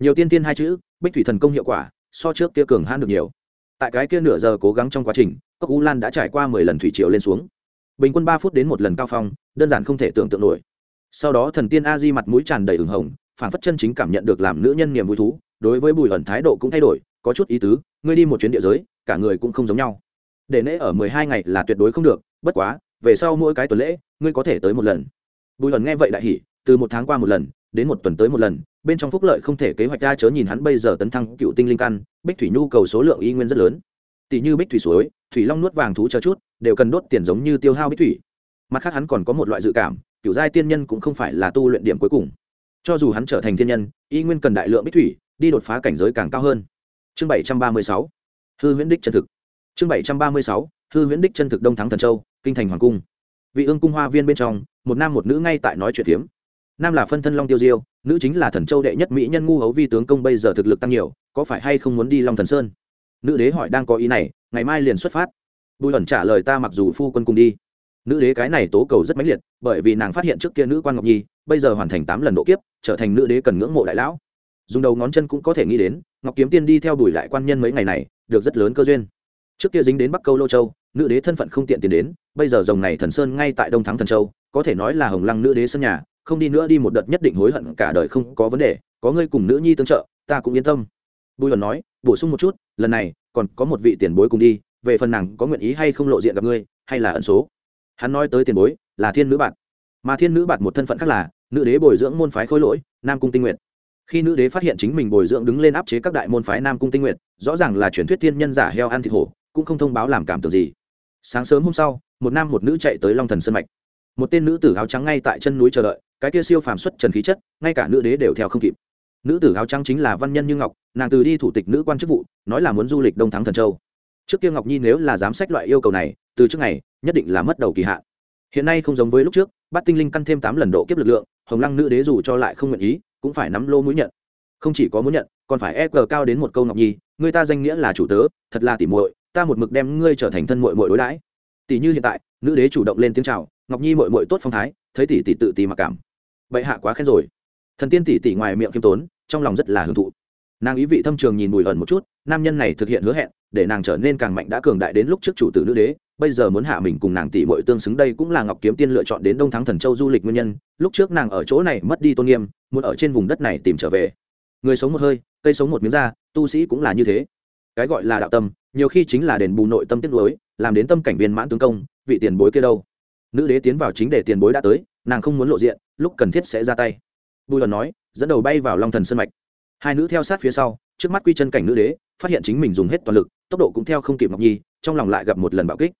Nhiều tiên tiên hai chữ, bích thủy thần công hiệu quả, so trước kia cường hãn được nhiều. Tại cái kia nửa giờ cố gắng trong quá trình, cốc u lan đã trải qua mười lần thủy triều lên xuống. Bình quân ba phút đến một lần cao phong, đơn giản không thể tưởng tượng nổi. Sau đó thần tiên a di mặt mũi tràn đầy ửng hồng phản phất chân chính cảm nhận được làm nữ nhân niềm vui thú đối với bùi ẩn thái độ cũng thay đổi, có chút ý tứ, ngươi đi một chuyến địa giới, cả người cũng không giống nhau. Để nễ ở mười hai ngày là tuyệt đối không được, bất quá, về sau mỗi cái tuần lễ, ngươi có thể tới một lần. Bùi ẩn nghe vậy đại hỉ, từ một tháng qua một lần, đến một tuần tới một lần, bên trong phúc lợi không thể kế hoạch ra chớ nhìn hắn bây giờ tấn thăng cựu tinh linh căn, bích thủy nhu cầu số lượng y nguyên rất lớn. Tỷ như bích thủy suối, thủy long nuốt vàng thú chờ chút, đều cần đốt tiền giống như tiêu hao bích thủy. Mặt khác hắn còn có một loại dự cảm, cựu giai tiên nhân cũng không phải là tu luyện điểm cuối cùng. Cho dù hắn trở thành thiên nhân, y nguyên cần đại lượng bích thủy đi đột phá cảnh giới càng cao hơn. Chương bảy trăm ba mươi sáu, hư huyễn đích chân thực. Chương bảy trăm ba mươi sáu, hư huyễn đích chân thực đông thắng thần châu, kinh thành hoàng cung. Vị ương cung hoa viên bên trong, một nam một nữ ngay tại nói chuyện phiếm. Nam là phân thân long tiêu diêu, nữ chính là thần châu đệ nhất mỹ nhân ngu hấu vi tướng công bây giờ thực lực tăng nhiều, có phải hay không muốn đi long thần sơn? Nữ đế hỏi đang có ý này, ngày mai liền xuất phát. Bùi ẩn trả lời ta mặc dù phu quân cùng đi. Nữ đế cái này tố cầu rất mãnh liệt, bởi vì nàng phát hiện trước kia nữ quan ngọc nhi, bây giờ hoàn thành tám lần độ kiếp, trở thành nữ đế cần ngưỡng mộ đại lão dùng đầu ngón chân cũng có thể nghĩ đến, ngọc kiếm tiên đi theo đuổi lại quan nhân mấy ngày này, được rất lớn cơ duyên. Trước kia dính đến bắc câu lô châu, nữ đế thân phận không tiện tiền đến, bây giờ dòng này thần sơn ngay tại đông thắng thần châu, có thể nói là hồng lăng nữ đế sân nhà, không đi nữa đi một đợt nhất định hối hận cả đời không có vấn đề, có ngươi cùng nữ nhi tương trợ, ta cũng yên tâm. Bùi luận nói, bổ sung một chút, lần này, còn có một vị tiền bối cùng đi, về phần nàng có nguyện ý hay không lộ diện gặp ngươi, hay là ẩn số? Hắn nói tới tiền bối, là thiên nữ bạn mà thiên nữ bạn một thân phận khác là, nữ đế bồi dưỡng môn phái khối lỗi, nam cung tinh nguyện khi nữ đế phát hiện chính mình bồi dưỡng đứng lên áp chế các đại môn phái nam cung tinh nguyện rõ ràng là truyền thuyết thiên nhân giả heo ăn thịt hổ, cũng không thông báo làm cảm tưởng gì. Sáng sớm hôm sau, một nam một nữ chạy tới long thần sân mạch. Một tên nữ tử áo trắng ngay tại chân núi chờ đợi, cái kia siêu phàm xuất trần khí chất, ngay cả nữ đế đều theo không kịp. Nữ tử áo trắng chính là văn nhân như ngọc, nàng từ đi thủ tịch nữ quan chức vụ, nói là muốn du lịch đông thắng thần châu. Trước kia ngọc nhi nếu là dám sách loại yêu cầu này, từ trước này nhất định là mất đầu kỳ hạn. Hiện nay không giống với lúc trước, bắt tinh linh căn thêm tám lần độ kiếp lực lượng, hồng lăng nữ đế dù cho lại không nguyện ý cũng phải nắm lô mũi nhận. Không chỉ có muốn nhận, còn phải e cờ cao đến một câu ngọc nhi, người ta danh nghĩa là chủ tớ, thật là tỉ muội, ta một mực đem ngươi trở thành thân muội muội đối đãi. Tỷ như hiện tại, nữ đế chủ động lên tiếng chào, ngọc nhi muội muội tốt phong thái, thấy tỷ tỷ tự tỷ mặc cảm. Bệ hạ quá khen rồi. Thần tiên tỷ tỷ ngoài miệng kiêm tốn, trong lòng rất là hưởng thụ. Nàng ý vị thâm trường nhìn bùi ẩn một chút, nam nhân này thực hiện hứa hẹn, để nàng trở nên càng mạnh đã cường đại đến lúc trước chủ tử nữ đế bây giờ muốn hạ mình cùng nàng tỷ muội tương xứng đây cũng là ngọc kiếm tiên lựa chọn đến đông thắng thần châu du lịch nguyên nhân. Lúc trước nàng ở chỗ này mất đi tôn nghiêm, muốn ở trên vùng đất này tìm trở về. Người sống một hơi, cây sống một miếng da tu sĩ cũng là như thế. Cái gọi là đạo tâm, nhiều khi chính là đền bù nội tâm tiết lối làm đến tâm cảnh viên mãn tướng công, vị tiền bối kia đâu? Nữ đế tiến vào chính để tiền bối đã tới, nàng không muốn lộ diện, lúc cần thiết sẽ ra tay. Bùi lần nói, dẫn đầu bay vào long thần sân mạch. Hai nữ theo sát phía sau, trước mắt quy chân cảnh nữ đế, phát hiện chính mình dùng hết toàn lực, tốc độ cũng theo không kịp ngọc nhi, trong lòng lại gặp một lần bạo kích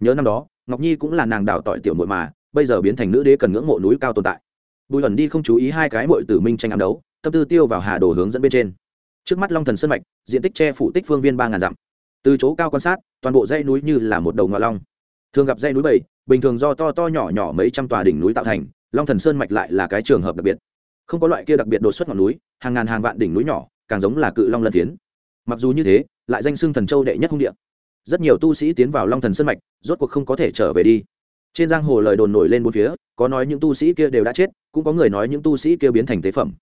nhớ năm đó, ngọc nhi cũng là nàng đào tỏi tiểu muội mà, bây giờ biến thành nữ đế cần ngưỡng mộ núi cao tồn tại. Bùi ẩn đi không chú ý hai cái muội tử minh tranh ám đấu, tâm tư tiêu vào hà đồ hướng dẫn bên trên. Trước mắt long thần sân mạch, diện tích che phủ tích phương viên ba ngàn dặm. Từ chỗ cao quan sát, toàn bộ dãy núi như là một đầu ngọa long. Thường gặp dãy núi bảy, bình thường do to to nhỏ nhỏ mấy trăm tòa đỉnh núi tạo thành, long thần sơn mạch lại là cái trường hợp đặc biệt. Không có loại kia đặc biệt đột xuất ngọn núi, hàng ngàn hàng vạn đỉnh núi nhỏ, càng giống là cự long lân phiến. Mặc dù như thế, lại danh xưng thần châu đệ nhất hung địa rất nhiều tu sĩ tiến vào long thần Sân mạch, rốt cuộc không có thể trở về đi. Trên giang hồ lời đồn nổi lên bốn phía, có nói những tu sĩ kia đều đã chết, cũng có người nói những tu sĩ kia biến thành tế phẩm.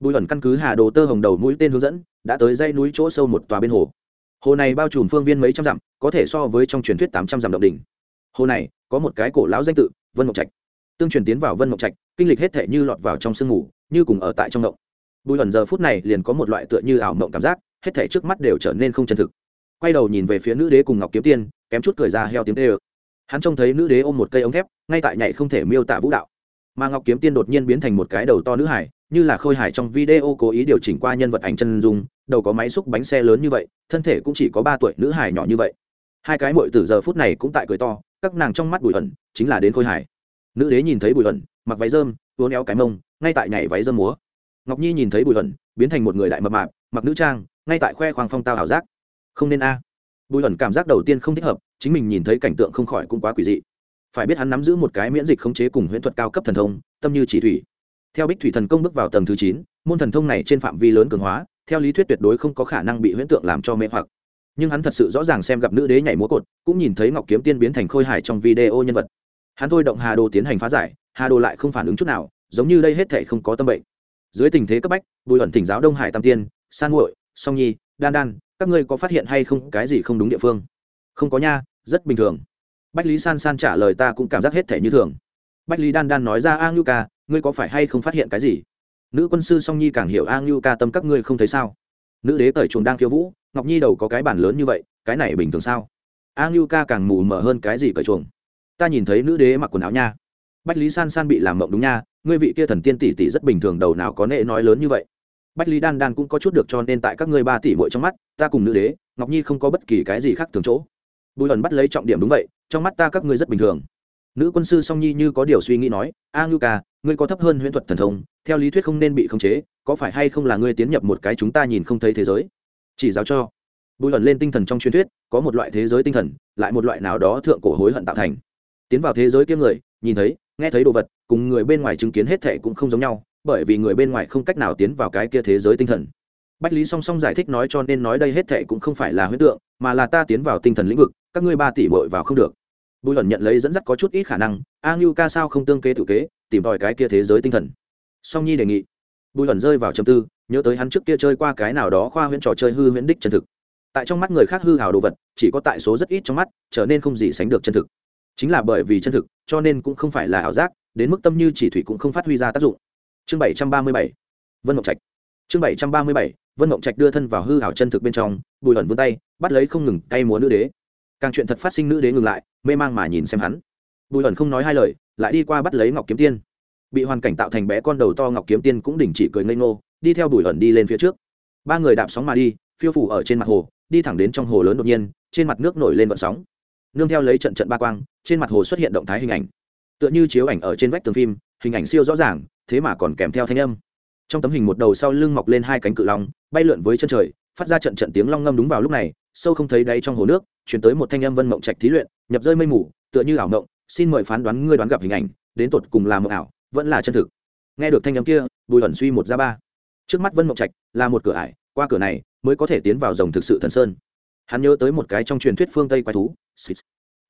Bùi ẩn căn cứ hà đồ tơ hồng đầu mũi tên hướng dẫn, đã tới dây núi chỗ sâu một tòa bên hồ. Hồ này bao trùm phương viên mấy trăm dặm, có thể so với trong truyền thuyết tám trăm dặm động đỉnh. Hồ này, có một cái cổ lão danh tự, vân ngọc trạch. Tương truyền tiến vào vân ngọc trạch, kinh lịch hết thể như lọt vào trong sương mù, như cùng ở tại trong ngộng. Bùi ẩn giờ phút này liền có một loại tựa như ảo mộng cảm giác, hết thể trước mắt đều trở nên không chân thực quay đầu nhìn về phía nữ đế cùng ngọc kiếm tiên, kém chút cười ra heo tiếng tê ơ. Hắn trông thấy nữ đế ôm một cây ống thép, ngay tại nhảy không thể miêu tả vũ đạo. Mà ngọc kiếm tiên đột nhiên biến thành một cái đầu to nữ hải như là khôi hải trong video cố ý điều chỉnh qua nhân vật ảnh chân dung, đầu có máy xúc bánh xe lớn như vậy, thân thể cũng chỉ có ba tuổi nữ hải nhỏ như vậy. Hai cái mội từ giờ phút này cũng tại cười to, các nàng trong mắt bùi ẩn, chính là đến khôi hải nữ đế nhìn thấy bùi ẩn, mặc váy rơm, uốn éo cái mông, ngay tại nhảy váy rơm múa. Ngọc nhi nhìn thấy bùi ẩn, biến thành một người đại mập mạp, mặc nữ trang, ngay tại khoe khoang phong tao ảo giác không nên a. Bùi ẩn cảm giác đầu tiên không thích hợp, chính mình nhìn thấy cảnh tượng không khỏi cũng quá quỷ dị. Phải biết hắn nắm giữ một cái miễn dịch khống chế cùng huyễn thuật cao cấp thần thông, tâm như chỉ thủy. Theo bích thủy thần công bước vào tầng thứ chín, môn thần thông này trên phạm vi lớn cường hóa, theo lý thuyết tuyệt đối không có khả năng bị huyễn tượng làm cho mê hoặc. Nhưng hắn thật sự rõ ràng xem gặp nữ đế nhảy múa cột, cũng nhìn thấy ngọc kiếm tiên biến thành khôi hài trong video nhân vật. Hắn thôi động hà đồ tiến hành phá giải, hà đồ lại không phản ứng chút nào, giống như đây hết thể không có tâm bệnh. Dưới tình thế cấp bách, bùi ẩn thỉnh giáo đông hải tam tiên, san nguội song nhi, đan đan các ngươi có phát hiện hay không, cái gì không đúng địa phương? Không có nha, rất bình thường. Bách lý san san trả lời ta cũng cảm giác hết thể như thường. Bách lý đan đan nói ra, a ngưu ca, ngươi có phải hay không phát hiện cái gì? Nữ quân sư song nhi càng hiểu a ngưu ca tâm các ngươi không thấy sao? Nữ đế cởi chuồng đang khiêu vũ, ngọc nhi đầu có cái bản lớn như vậy, cái này bình thường sao? A ngưu ca càng mù mờ hơn cái gì cởi chuồng? Ta nhìn thấy nữ đế mặc quần áo nha. Bách lý san san bị làm mộng đúng nha, ngươi vị kia thần tiên tỷ tỷ rất bình thường, đầu nào có nệ nói lớn như vậy bách lý đan đan cũng có chút được cho nên tại các ngươi ba tỷ muội trong mắt, ta cùng nữ đế, ngọc nhi không có bất kỳ cái gì khác thường chỗ. Bùi ẩn bắt lấy trọng điểm đúng vậy, trong mắt ta các ngươi rất bình thường. Nữ quân sư song nhi như có điều suy nghĩ nói, a ngưu ca, ngươi có thấp hơn huyễn thuật thần thông, theo lý thuyết không nên bị khống chế, có phải hay không là ngươi tiến nhập một cái chúng ta nhìn không thấy thế giới? Chỉ giáo cho. Bùi ẩn lên tinh thần trong truyền thuyết, có một loại thế giới tinh thần, lại một loại nào đó thượng cổ hối hận tạo thành. Tiến vào thế giới kiếm người, nhìn thấy, nghe thấy đồ vật, cùng người bên ngoài chứng kiến hết thệ cũng không giống nhau bởi vì người bên ngoài không cách nào tiến vào cái kia thế giới tinh thần. Bách lý song song giải thích nói cho nên nói đây hết thệ cũng không phải là huyễn tượng, mà là ta tiến vào tinh thần lĩnh vực, các ngươi ba tỷ bội vào không được. Bùi luận nhận lấy dẫn dắt có chút ít khả năng, a ngưu ca sao không tương kế tự kế, tìm tòi cái kia thế giới tinh thần. Song nhi đề nghị. Bùi luận rơi vào trầm tư, nhớ tới hắn trước kia chơi qua cái nào đó khoa huyễn trò chơi hư huyễn đích chân thực. Tại trong mắt người khác hư hào đồ vật, chỉ có tại số rất ít trong mắt, trở nên không gì sánh được chân thực. Chính là bởi vì chân thực, cho nên cũng không phải là ảo giác, đến mức tâm như chỉ thủy cũng không phát huy ra tác dụng chương bảy trăm ba mươi bảy, vân mộng trạch. Chương bảy trăm ba mươi bảy, vân mộng trạch đưa thân vào hư hảo chân thực bên trong, bùi ẩn vươn tay, bắt lấy không ngừng cay múa nữ đế. Càng chuyện thật phát sinh nữ đế ngừng lại, mê mang mà nhìn xem hắn. Bùi ẩn không nói hai lời, lại đi qua bắt lấy ngọc kiếm tiên. Bị hoàn cảnh tạo thành bé con đầu to ngọc kiếm tiên cũng đình chỉ cười ngây ngô, đi theo bùi ẩn đi lên phía trước. Ba người đạp sóng mà đi, phiêu phủ ở trên mặt hồ, đi thẳng đến trong hồ lớn đột nhiên, trên mặt nước nổi lên vận sóng. Nương theo lấy trận trận ba quang, trên mặt hồ xuất hiện động thái hình ảnh. Tựa như chiếu ảnh ở trên vách tường phim hình ảnh siêu rõ ràng, thế mà còn kèm theo thanh âm. Trong tấm hình một đầu sau lưng mọc lên hai cánh cự long, bay lượn với chân trời, phát ra trận trận tiếng long ngâm đúng vào lúc này, sâu không thấy đáy trong hồ nước, chuyển tới một thanh âm vân mộng trạch thí luyện, nhập rơi mây mù, tựa như ảo mộng, xin mời phán đoán ngươi đoán gặp hình ảnh, đến tột cùng là mộng ảo, vẫn là chân thực. Nghe được thanh âm kia, bùi ẩn suy một ra ba. Trước mắt vân mộng trạch là một cửa ải, qua cửa này mới có thể tiến vào rồng thực sự thần sơn. Hắn nhớ tới một cái trong truyền thuyết phương tây quái thú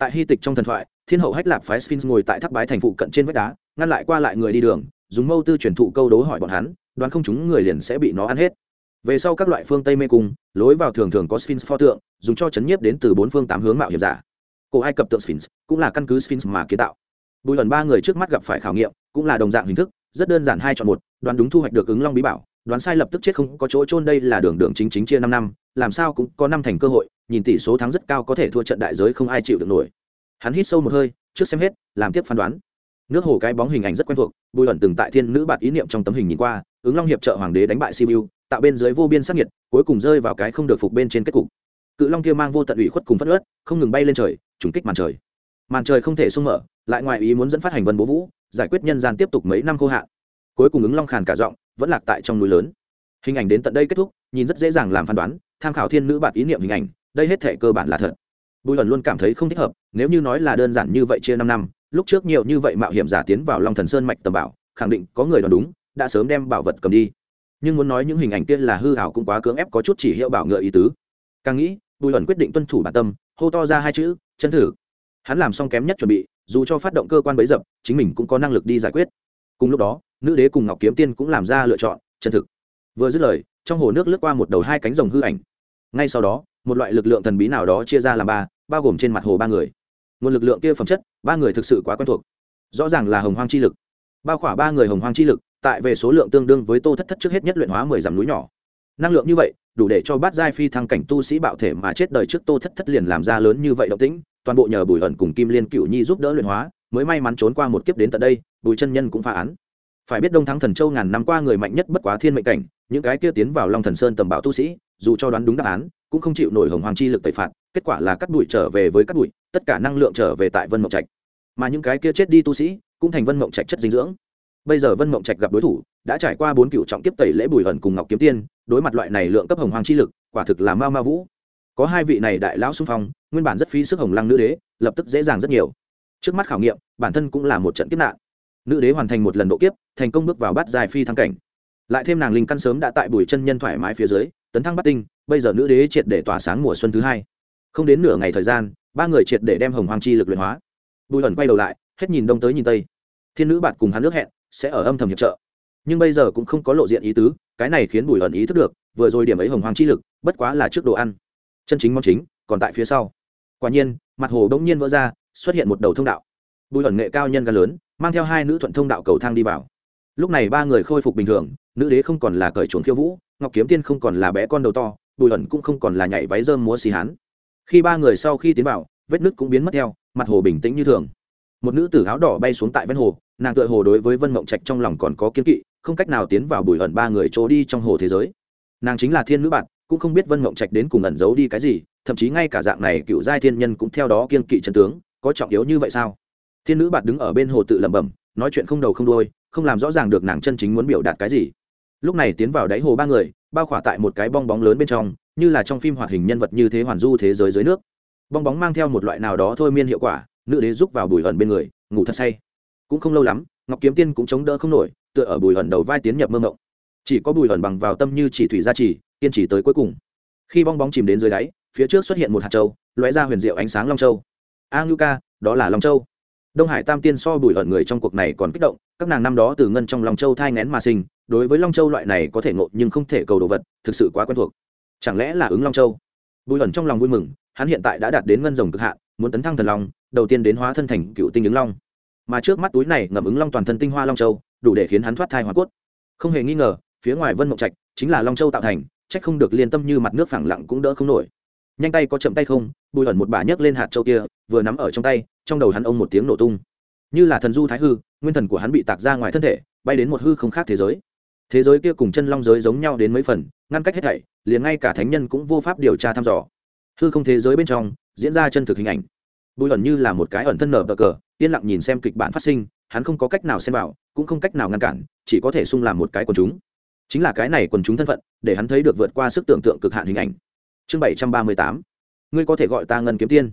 tại hy tịch trong thần thoại, thiên hậu hách lạp phái sphinx ngồi tại tháp bái thành phụ cận trên vách đá, ngăn lại qua lại người đi đường, dùng mâu tư truyền thụ câu đố hỏi bọn hắn, đoán không chúng người liền sẽ bị nó ăn hết. Về sau các loại phương tây mê cung, lối vào thường thường có sphinx pho tượng, dùng cho chấn nhiếp đến từ bốn phương tám hướng mạo hiểm giả. Cổ ai cập tượng sphinx cũng là căn cứ sphinx mà kiến tạo. Bùi lần ba người trước mắt gặp phải khảo nghiệm, cũng là đồng dạng hình thức, rất đơn giản hai chọn một, đoán đúng thu hoạch được ứng long bí bảo đoán sai lập tức chết không có chỗ trôn đây là đường đường chính chính chia năm năm, làm sao cũng có năm thành cơ hội, nhìn tỷ số thắng rất cao có thể thua trận đại giới không ai chịu được nổi. Hắn hít sâu một hơi, trước xem hết, làm tiếp phán đoán. Nước hồ cái bóng hình ảnh rất quen thuộc, bùi luận từng tại thiên nữ bạt ý niệm trong tấm hình nhìn qua, ứng long hiệp trợ hoàng đế đánh bại sibiu, tạo bên dưới vô biên sát nhiệt cuối cùng rơi vào cái không được phục bên trên kết cục. Cự long kia mang vô tận ủy khuất cùng phất ớt không ngừng bay lên trời, trùng kích màn trời. Màn trời không thể sung mở, lại ngoài ý muốn dẫn phát hành vân bố vũ, giải quyết nhân gian tiếp tục mấy năm khô hạn. Cuối cùng ứng long khàn cả giọng vẫn lạc tại trong núi lớn. Hình ảnh đến tận đây kết thúc, nhìn rất dễ dàng làm phán đoán, tham khảo thiên nữ bạt ý niệm hình ảnh, đây hết thể cơ bản là thật. Bùi ẩn luôn cảm thấy không thích hợp, nếu như nói là đơn giản như vậy chia năm năm, lúc trước nhiều như vậy mạo hiểm giả tiến vào long thần sơn mạch tầm bảo, khẳng định có người đoán đúng, đã sớm đem bảo vật cầm đi. Nhưng muốn nói những hình ảnh kia là hư hảo cũng quá cưỡng ép có chút chỉ hiệu bảo ngựa ý tứ. Càng nghĩ, bùi ẩn quyết định tuân thủ bản tâm, hô to ra hai chữ, chân thử. Hắn làm xong kém nhất chuẩn bị, dù cho phát động cơ quan bấy dập, chính mình cũng có năng lực đi giải quyết. Cùng lúc đó nữ đế cùng ngọc kiếm tiên cũng làm ra lựa chọn, chân thực. Vừa dứt lời, trong hồ nước lướt qua một đầu hai cánh rồng hư ảnh. Ngay sau đó, một loại lực lượng thần bí nào đó chia ra làm ba, bao gồm trên mặt hồ ba người. Nguồn lực lượng kia phẩm chất, ba người thực sự quá quen thuộc. Rõ ràng là hồng hoang chi lực. Bao khỏa ba người hồng hoang chi lực, tại về số lượng tương đương với tô thất thất trước hết nhất luyện hóa mười dặm núi nhỏ. Năng lượng như vậy, đủ để cho bát giai phi thăng cảnh tu sĩ bạo thể mà chết đời trước tô thất thất liền làm ra lớn như vậy động tĩnh, toàn bộ nhờ bùi ẩn cùng kim liên cựu nhi giúp đỡ luyện hóa, mới may mắn trốn qua một kiếp đến tận đây, bùi chân nhân cũng phá án phải biết đông thắng thần châu ngàn năm qua người mạnh nhất bất quá thiên mệnh cảnh, những cái kia tiến vào long thần sơn tầm bảo tu sĩ, dù cho đoán đúng đáp án, cũng không chịu nổi hồng hoàng chi lực tẩy phạt, kết quả là cắt đuổi trở về với cắt đuổi tất cả năng lượng trở về tại vân mộng trạch. Mà những cái kia chết đi tu sĩ, cũng thành vân mộng trạch chất dinh dưỡng. Bây giờ vân mộng trạch gặp đối thủ, đã trải qua bốn cựu trọng kiếp tẩy lễ bùi ẩn cùng ngọc kiếm tiên, đối mặt loại này lượng cấp hồng hoàng chi lực, quả thực là ma ma vũ. Có hai vị này đại lão xung phong, nguyên bản rất phí sức hồng lăng nữ đế, lập tức dễ dàng rất nhiều. Trước mắt khảo nghiệm, bản thân cũng là một trận kiếp nạn nữ đế hoàn thành một lần độ kiếp, thành công bước vào bát dài phi thăng cảnh. Lại thêm nàng linh căn sớm đã tại bùi chân nhân thoải mái phía dưới, tấn thăng bắt tinh, bây giờ nữ đế triệt để tỏa sáng mùa xuân thứ hai. Không đến nửa ngày thời gian, ba người triệt để đem hồng hoàng chi lực luyện hóa. Bùi ẩn quay đầu lại, hết nhìn đông tới nhìn tây. Thiên nữ bạn cùng hắn nước hẹn, sẽ ở âm thầm hiệp trợ. Nhưng bây giờ cũng không có lộ diện ý tứ, cái này khiến bùi ẩn ý thức được, vừa rồi điểm ấy hồng hoàng chi lực, bất quá là trước đồ ăn. Chân chính mong chính, còn tại phía sau. Quả nhiên, mặt hồ đông nhiên vỡ ra, xuất hiện một đầu thông đạo bùi ẩn nghệ cao nhân gan lớn, mang theo hai nữ thuận thông đạo cầu thang đi vào. Lúc này ba người khôi phục bình thường, nữ đế không còn là cởi chuồng khiêu vũ, ngọc kiếm tiên không còn là bé con đầu to, bùi ẩn cũng không còn là nhảy váy dơm múa xì hán. Khi ba người sau khi tiến vào, vết nứt cũng biến mất theo, mặt hồ bình tĩnh như thường. Một nữ tử áo đỏ bay xuống tại ven hồ, nàng tựa hồ đối với vân mộng trạch trong lòng còn có kiên kỵ, không cách nào tiến vào bùi ẩn ba người chỗ đi trong hồ thế giới. Nàng chính là thiên nữ bạn, cũng không biết vân mộng trạch đến cùng ẩn giấu đi cái gì, thậm chí ngay cả dạng này cựu giai thiên nhân cũng theo đó kiên kỵ chân tướng, có trọng yếu như vậy sao? Thiên nữ bạt đứng ở bên hồ tự lẩm bẩm, nói chuyện không đầu không đôi không làm rõ ràng được nàng chân chính muốn biểu đạt cái gì. Lúc này tiến vào đáy hồ ba người, bao khỏa tại một cái bong bóng lớn bên trong, như là trong phim hoạt hình nhân vật như thế hoàn du thế giới dưới nước. Bong bóng mang theo một loại nào đó thôi miên hiệu quả, nữ đế giúp vào bùi ẩn bên người, ngủ thật say. Cũng không lâu lắm, ngọc kiếm tiên cũng chống đỡ không nổi, tựa ở bùi ẩn đầu vai tiến nhập mơ mộng. Chỉ có bùi ẩn bằng vào tâm như chỉ thủy gia trì, kiên trì tới cuối cùng. Khi bong bóng chìm đến dưới đáy, phía trước xuất hiện một hạt châu, lóe ra huyền diệu ánh sáng long châu. A ngưu ca, đó là long châu đông hải tam tiên so bùi ẩn người trong cuộc này còn kích động, các nàng năm đó từ ngân trong long châu thai ngén mà sinh, đối với long châu loại này có thể ngộ nhưng không thể cầu đồ vật, thực sự quá quen thuộc. Chẳng lẽ là ứng long châu? Bùi ẩn trong lòng vui mừng, hắn hiện tại đã đạt đến ngân rồng cực hạn, muốn tấn thăng thần long, đầu tiên đến hóa thân thành cựu tinh ứng long. Mà trước mắt túi này ngậm ứng long toàn thân tinh hoa long châu, đủ để khiến hắn thoát thai hoa cốt. Không hề nghi ngờ, phía ngoài vân mộng trạch chính là long châu tạo thành trách không được liên tâm như mặt nước phẳng lặng cũng đỡ không nổi. Nhanh tay có chậm tay không, bùi ẩn một bà nhấc lên hạt châu kia, vừa nắm ở trong tay trong đầu hắn ông một tiếng nổ tung. Như là thần du thái hư, nguyên thần của hắn bị tạc ra ngoài thân thể, bay đến một hư không khác thế giới. Thế giới kia cùng chân long giới giống nhau đến mấy phần, ngăn cách hết thảy, liền ngay cả thánh nhân cũng vô pháp điều tra thăm dò. Hư không thế giới bên trong, diễn ra chân thực hình ảnh. Bùi ẩn như là một cái ẩn thân nở bờ cờ, yên lặng nhìn xem kịch bản phát sinh, hắn không có cách nào xem vào, cũng không cách nào ngăn cản, chỉ có thể sung làm một cái quần chúng. Chính là cái này quần chúng thân phận, để hắn thấy được vượt qua sức tưởng tượng cực hạn hình ảnh. Chương bảy trăm ba mươi tám. Ngươi có thể gọi ta ngân kiếm tiên.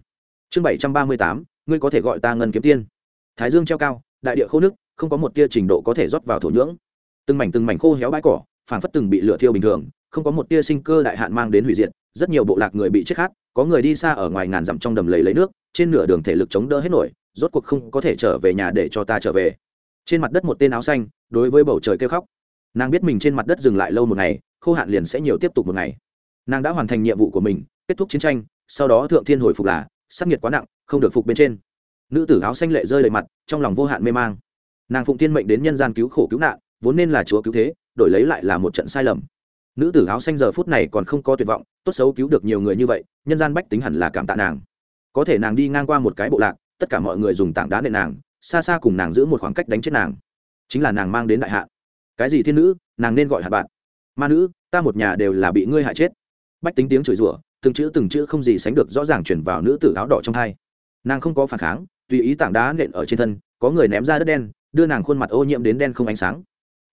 Chương bảy trăm ba mươi tám ngươi có thể gọi ta ngân kiếm tiên. Thái dương treo cao, đại địa khô nước, không có một tia trình độ có thể rót vào thổ nhưỡng. Từng mảnh từng mảnh khô héo bãi cỏ, phảng phất từng bị lửa thiêu bình thường, không có một tia sinh cơ đại hạn mang đến hủy diệt, rất nhiều bộ lạc người bị chết khát, có người đi xa ở ngoài ngàn dặm trong đầm lầy lấy nước, trên nửa đường thể lực chống đỡ hết nổi, rốt cuộc không có thể trở về nhà để cho ta trở về. Trên mặt đất một tên áo xanh, đối với bầu trời kêu khóc. Nàng biết mình trên mặt đất dừng lại lâu một ngày, khô hạn liền sẽ nhiều tiếp tục một ngày. Nàng đã hoàn thành nhiệm vụ của mình, kết thúc chiến tranh, sau đó thượng thiên hồi phục là sắc nhiệt quá nặng, không được phục bên trên. Nữ tử áo xanh lệ rơi đầy mặt, trong lòng vô hạn mê mang. Nàng phụng thiên mệnh đến nhân gian cứu khổ cứu nạn, vốn nên là chúa cứu thế, đổi lấy lại là một trận sai lầm. Nữ tử áo xanh giờ phút này còn không có tuyệt vọng, tốt xấu cứu được nhiều người như vậy, nhân gian bách tính hẳn là cảm tạ nàng. Có thể nàng đi ngang qua một cái bộ lạc, tất cả mọi người dùng tảng đá nện nàng, xa xa cùng nàng giữ một khoảng cách đánh chết nàng. Chính là nàng mang đến đại hạ cái gì thiên nữ, nàng nên gọi hạ bạn. Ma nữ, ta một nhà đều là bị ngươi hại chết. Bách tính tiếng chửi rủa từng chữ từng chữ không gì sánh được rõ ràng chuyển vào nữ tử áo đỏ trong hai. Nàng không có phản kháng, tùy ý tảng đá nện ở trên thân, có người ném ra đất đen, đưa nàng khuôn mặt ô nhiễm đến đen không ánh sáng.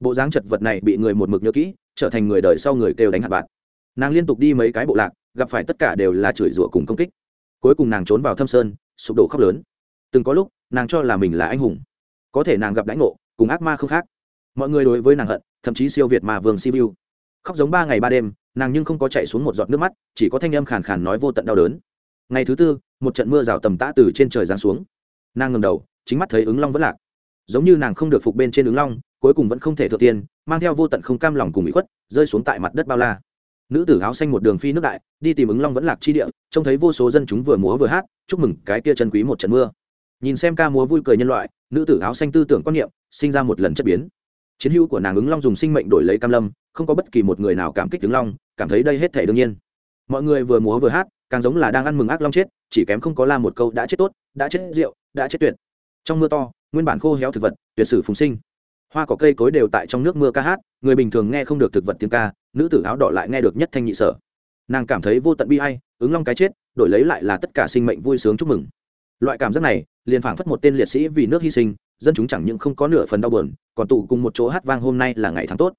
Bộ dáng chật vật này bị người một mực nhớ kỹ, trở thành người đời sau người kêu đánh hạt bạn. Nàng liên tục đi mấy cái bộ lạc, gặp phải tất cả đều là chửi rủa cùng công kích. Cuối cùng nàng trốn vào thâm sơn, sụp đổ khóc lớn. Từng có lúc, nàng cho là mình là anh hùng. Có thể nàng gặp đánh ngộ, cùng ác ma không khác. Mọi người đối với nàng hận, thậm chí siêu việt mà vương siêu khóc giống ba ngày ba đêm, nàng nhưng không có chạy xuống một giọt nước mắt, chỉ có thanh âm khàn khàn nói vô tận đau đớn. Ngày thứ tư, một trận mưa rào tầm tã từ trên trời giáng xuống. Nàng ngầm đầu, chính mắt thấy ứng long vẫn lạc. Giống như nàng không được phục bên trên ứng long, cuối cùng vẫn không thể thượng tiên, mang theo vô tận không cam lòng cùng bị khuất, rơi xuống tại mặt đất bao la. Nữ tử áo xanh một đường phi nước đại, đi tìm ứng long vẫn lạc chi địa, trông thấy vô số dân chúng vừa múa vừa hát, chúc mừng cái kia chân quý một trận mưa. Nhìn xem ca múa vui cười nhân loại, nữ tử áo xanh tư tưởng quan niệm, sinh ra một lần chất biến chiến hữu của nàng ứng long dùng sinh mệnh đổi lấy cam lâm, không có bất kỳ một người nào cảm kích ứng long, cảm thấy đây hết thể đương nhiên. Mọi người vừa múa vừa hát, càng giống là đang ăn mừng ác long chết, chỉ kém không có la một câu đã chết tốt, đã chết rượu, đã chết tuyệt. Trong mưa to, nguyên bản khô héo thực vật, tuyệt sử phùng sinh. Hoa cỏ cây cối đều tại trong nước mưa ca hát, người bình thường nghe không được thực vật tiếng ca, nữ tử áo đỏ lại nghe được nhất thanh nhị sở. Nàng cảm thấy vô tận bi hay ứng long cái chết, đổi lấy lại là tất cả sinh mệnh vui sướng chúc mừng. Loại cảm giác này, liền phảng phất một tên liệt sĩ vì nước hy sinh dân chúng chẳng những không có nửa phần đau buồn, còn tụ cùng một chỗ hát vang hôm nay là ngày tháng tốt.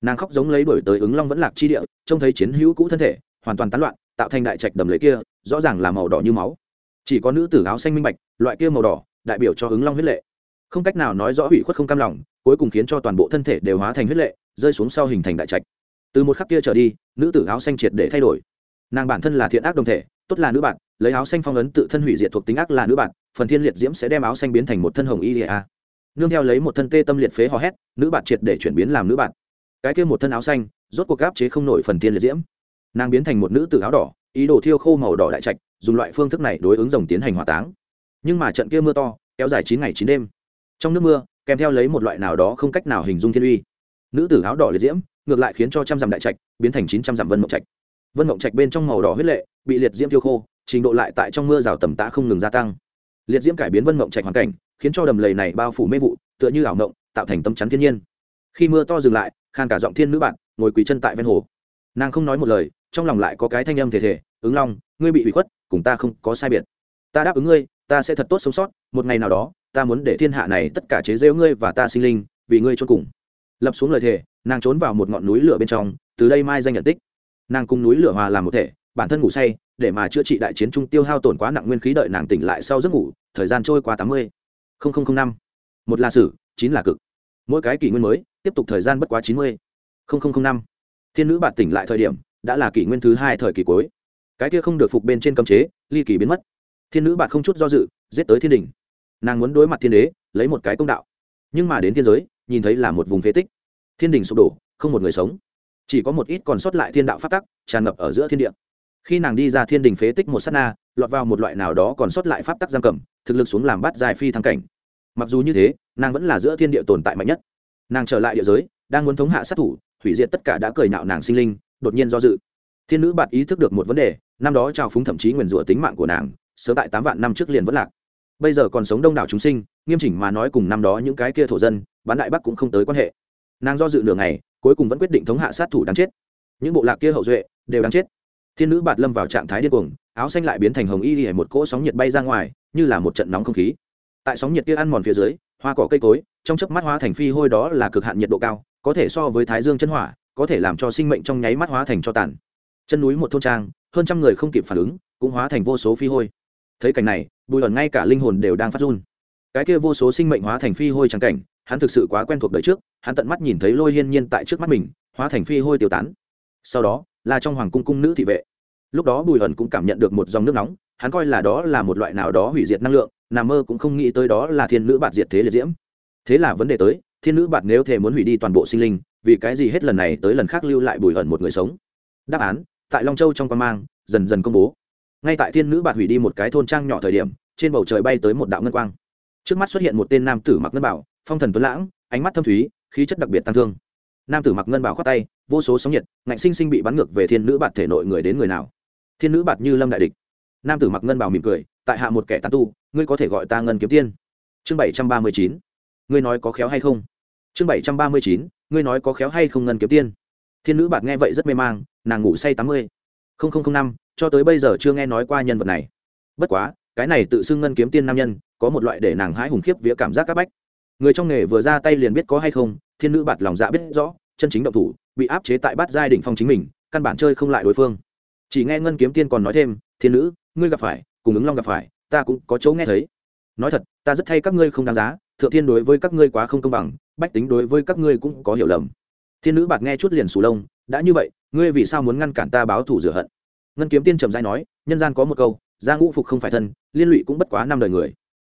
Nàng khóc giống lấy đổi tới ứng long vẫn lạc chi địa, trông thấy chiến hữu cũ thân thể, hoàn toàn tán loạn, tạo thành đại trạch đầm lấy kia, rõ ràng là màu đỏ như máu. Chỉ có nữ tử áo xanh minh bạch, loại kia màu đỏ, đại biểu cho ứng long huyết lệ. Không cách nào nói rõ hủy khuất không cam lòng, cuối cùng khiến cho toàn bộ thân thể đều hóa thành huyết lệ, rơi xuống sau hình thành đại trạch. Từ một khắc kia trở đi, nữ tử áo xanh triệt để thay đổi. Nàng bản thân là thiện ác đồng thể, tốt là nữ bạn, lấy áo xanh phong ấn tự thân hủy diệt thuộc tính ác là nữ bạn phần thiên liệt diễm sẽ đem áo xanh biến thành một thân hồng y lìa a. Nương theo lấy một thân tê tâm liệt phế hò hét, nữ bạn triệt để chuyển biến làm nữ bạn cái kia một thân áo xanh, rốt cuộc áp chế không nổi phần thiên liệt diễm. Nàng biến thành một nữ tử áo đỏ, ý đồ thiêu khô màu đỏ đại trạch, dùng loại phương thức này đối ứng rồng tiến hành hỏa táng. Nhưng mà trận kia mưa to, kéo dài chín ngày chín đêm. Trong nước mưa, kèm theo lấy một loại nào đó không cách nào hình dung thiên uy. Nữ tử áo đỏ liệt diễm, ngược lại khiến cho trăm dặm đại trạch biến thành chín trăm dặm vân mộng trạch. Vân mộng trạch bên trong màu đỏ huyết lệ, bị liệt diễm thiêu khô, trình độ lại tại trong mưa rào tầm tã không ngừng gia tăng liệt diễm cải biến vân mộng trạch hoàn cảnh, khiến cho đầm lầy này bao phủ mê vụ, tựa như ảo mộng, tạo thành tấm chắn thiên nhiên. Khi mưa to dừng lại khan cả giọng thiên nữ bạn, ngồi quỳ chân tại ven hồ. Nàng không nói một lời, trong lòng lại có cái thanh âm thể thể ứng long, ngươi bị ủy khuất, cùng ta không có sai biệt. Ta đáp ứng ngươi, ta sẽ thật tốt sống sót, một ngày nào đó, ta muốn để thiên hạ này tất cả chế rêu ngươi và ta sinh linh, vì ngươi cho cùng. Lập xuống lời thề, nàng trốn vào một ngọn núi lửa bên trong, từ đây mai danh nhận tích. Nàng cùng núi lửa hòa làm một thể, bản thân ngủ say để mà chữa trị đại chiến trung tiêu hao tổn quá nặng nguyên khí đợi nàng tỉnh lại sau giấc ngủ, thời gian trôi qua tám mươi. Năm. Một là sử, chín là cực. Mỗi cái kỷ nguyên mới, tiếp tục thời gian bất quá chín mươi. Năm. Thiên nữ bạn tỉnh lại thời điểm, đã là kỷ nguyên thứ hai thời kỳ cuối. Cái kia không được phục bên trên cấm chế, ly kỳ biến mất. Thiên nữ bạn không chút do dự, giết tới thiên đình. Nàng muốn đối mặt thiên đế, lấy một cái công đạo. Nhưng mà đến thiên giới, nhìn thấy là một vùng phế tích. Thiên đình sụp đổ, không một người sống. Chỉ có một ít còn sót lại thiên đạo phát tắc, tràn ngập ở giữa thiên địa khi nàng đi ra thiên đình phế tích một s á t na, lọt vào một loại nào đó còn sót lại pháp tắc giam cầm, thực lực xuống làm bắt dài phi thăng cảnh. Mặc dù như thế, nàng vẫn là giữa thiên địa tồn tại mạnh nhất. Nàng trở lại địa giới, đang muốn thống hạ sát thủ, hủy diệt tất cả đã cười nạo nàng sinh linh, đột nhiên do dự. Thiên nữ bạt ý thức được một vấn đề, năm đó trao phúng thậm chí nguyền rủa tính mạng của nàng, sớm tại tám vạn năm trước liền vẫn lạc. Bây giờ còn sống đông đảo chúng sinh, nghiêm chỉnh mà nói cùng năm đó những cái kia thổ dân, bán đại bắc cũng không tới quan hệ. Nàng do dự nửa ngày, cuối cùng vẫn quyết định thống hạ sát thủ đáng chết. Những bộ lạc kia hậu duệ, đều đáng chết thiên nữ bạt lâm vào trạng thái điên cuồng, áo xanh lại biến thành hồng y hề một cỗ sóng nhiệt bay ra ngoài, như là một trận nóng không khí. Tại sóng nhiệt kia ăn mòn phía dưới, hoa cỏ cây cối, trong chớp mắt hóa thành phi hôi đó là cực hạn nhiệt độ cao, có thể so với thái dương chân hỏa, có thể làm cho sinh mệnh trong nháy mắt hóa thành cho tàn. Chân núi một thôn trang, hơn trăm người không kịp phản ứng, cũng hóa thành vô số phi hôi. Thấy cảnh này, bùi ẩn ngay cả linh hồn đều đang phát run. Cái kia vô số sinh mệnh hóa thành phi hôi trắng cảnh, hắn thực sự quá quen thuộc đời trước, hắn tận mắt nhìn thấy lôi hiên nhiên tại trước mắt mình, hóa thành phi hôi tiêu tán. Sau đó là trong hoàng cung cung nữ thị vệ. Lúc đó bùi ẩn cũng cảm nhận được một dòng nước nóng, hắn coi là đó là một loại nào đó hủy diệt năng lượng nằm mơ cũng không nghĩ tới đó là thiên nữ bạt diệt thế liệt diễm. Thế là vấn đề tới, thiên nữ bạt nếu thể muốn hủy đi toàn bộ sinh linh, vì cái gì hết lần này tới lần khác lưu lại bùi ẩn một người sống? Đáp án, tại long châu trong quan mang, dần dần công bố. Ngay tại thiên nữ bạt hủy đi một cái thôn trang nhỏ thời điểm, trên bầu trời bay tới một đạo ngân quang. Trước mắt xuất hiện một tên nam tử mặc ngân bảo, phong thần tuấn lãng, ánh mắt thâm thúy, khí chất đặc biệt tăng thương nam tử mặc ngân bảo khoát tay, vô số sóng nhiệt, ngạnh sinh sinh bị bắn ngược về thiên nữ bạt thể nội người đến người nào. Thiên nữ bạt như lâm đại địch. Nam tử mặc ngân bảo mỉm cười, tại hạ một kẻ tán tu, ngươi có thể gọi ta ngân kiếm tiên. Chương bảy trăm ba mươi chín. Ngươi nói có khéo hay không? Chương bảy trăm ba mươi chín. Ngươi nói có khéo hay không ngân kiếm tiên? Thiên nữ bạt nghe vậy rất mê mang, nàng ngủ say tám mươi. Năm, cho tới bây giờ chưa nghe nói qua nhân vật này. Bất quá, cái này tự xưng ngân kiếm tiên nam nhân, có một loại để nàng hãi hùng khiếp vía cảm giác các bách người trong nghề vừa ra tay liền biết có hay không, thiên nữ bạt lòng dạ biết rõ, chân chính động thủ, bị áp chế tại bát giai đỉnh phong chính mình, căn bản chơi không lại đối phương. Chỉ nghe ngân kiếm tiên còn nói thêm, thiên nữ, ngươi gặp phải, cùng ứng long gặp phải, ta cũng có chỗ nghe thấy. Nói thật, ta rất thay các ngươi không đáng giá, thượng thiên đối với các ngươi quá không công bằng, bách tính đối với các ngươi cũng có hiểu lầm. Thiên nữ bạt nghe chút liền sù lông, đã như vậy, ngươi vì sao muốn ngăn cản ta báo thủ rửa hận? Ngân kiếm tiên trầm dai nói, nhân gian có một câu, gia ngũ phục không phải thân, liên lụy cũng bất quá năm đời người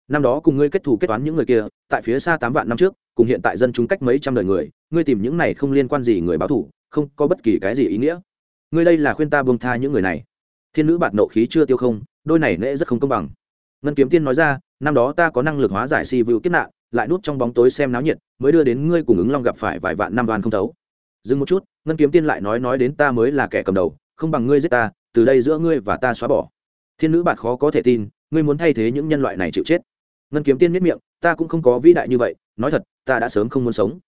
năm đó cùng ngươi kết thù kết toán những người kia, tại phía xa tám vạn năm trước, cùng hiện tại dân chúng cách mấy trăm đời người, ngươi tìm những này không liên quan gì người báo thù, không có bất kỳ cái gì ý nghĩa. Ngươi đây là khuyên ta buông tha những người này. Thiên nữ bạt nộ khí chưa tiêu không, đôi này nễ rất không công bằng. Ngân kiếm tiên nói ra, năm đó ta có năng lực hóa giải si vưu kiếp nạn, lại núp trong bóng tối xem náo nhiệt, mới đưa đến ngươi cùng ứng long gặp phải vài vạn năm đoàn không thấu. Dừng một chút, ngân kiếm tiên lại nói nói đến ta mới là kẻ cầm đầu, không bằng ngươi giết ta, từ đây giữa ngươi và ta xóa bỏ. Thiên nữ bạt khó có thể tin, ngươi muốn thay thế những nhân loại này chịu chết ngân kiếm tiên miết miệng, ta cũng không có vĩ đại như vậy, nói thật, ta đã sớm không muốn sống.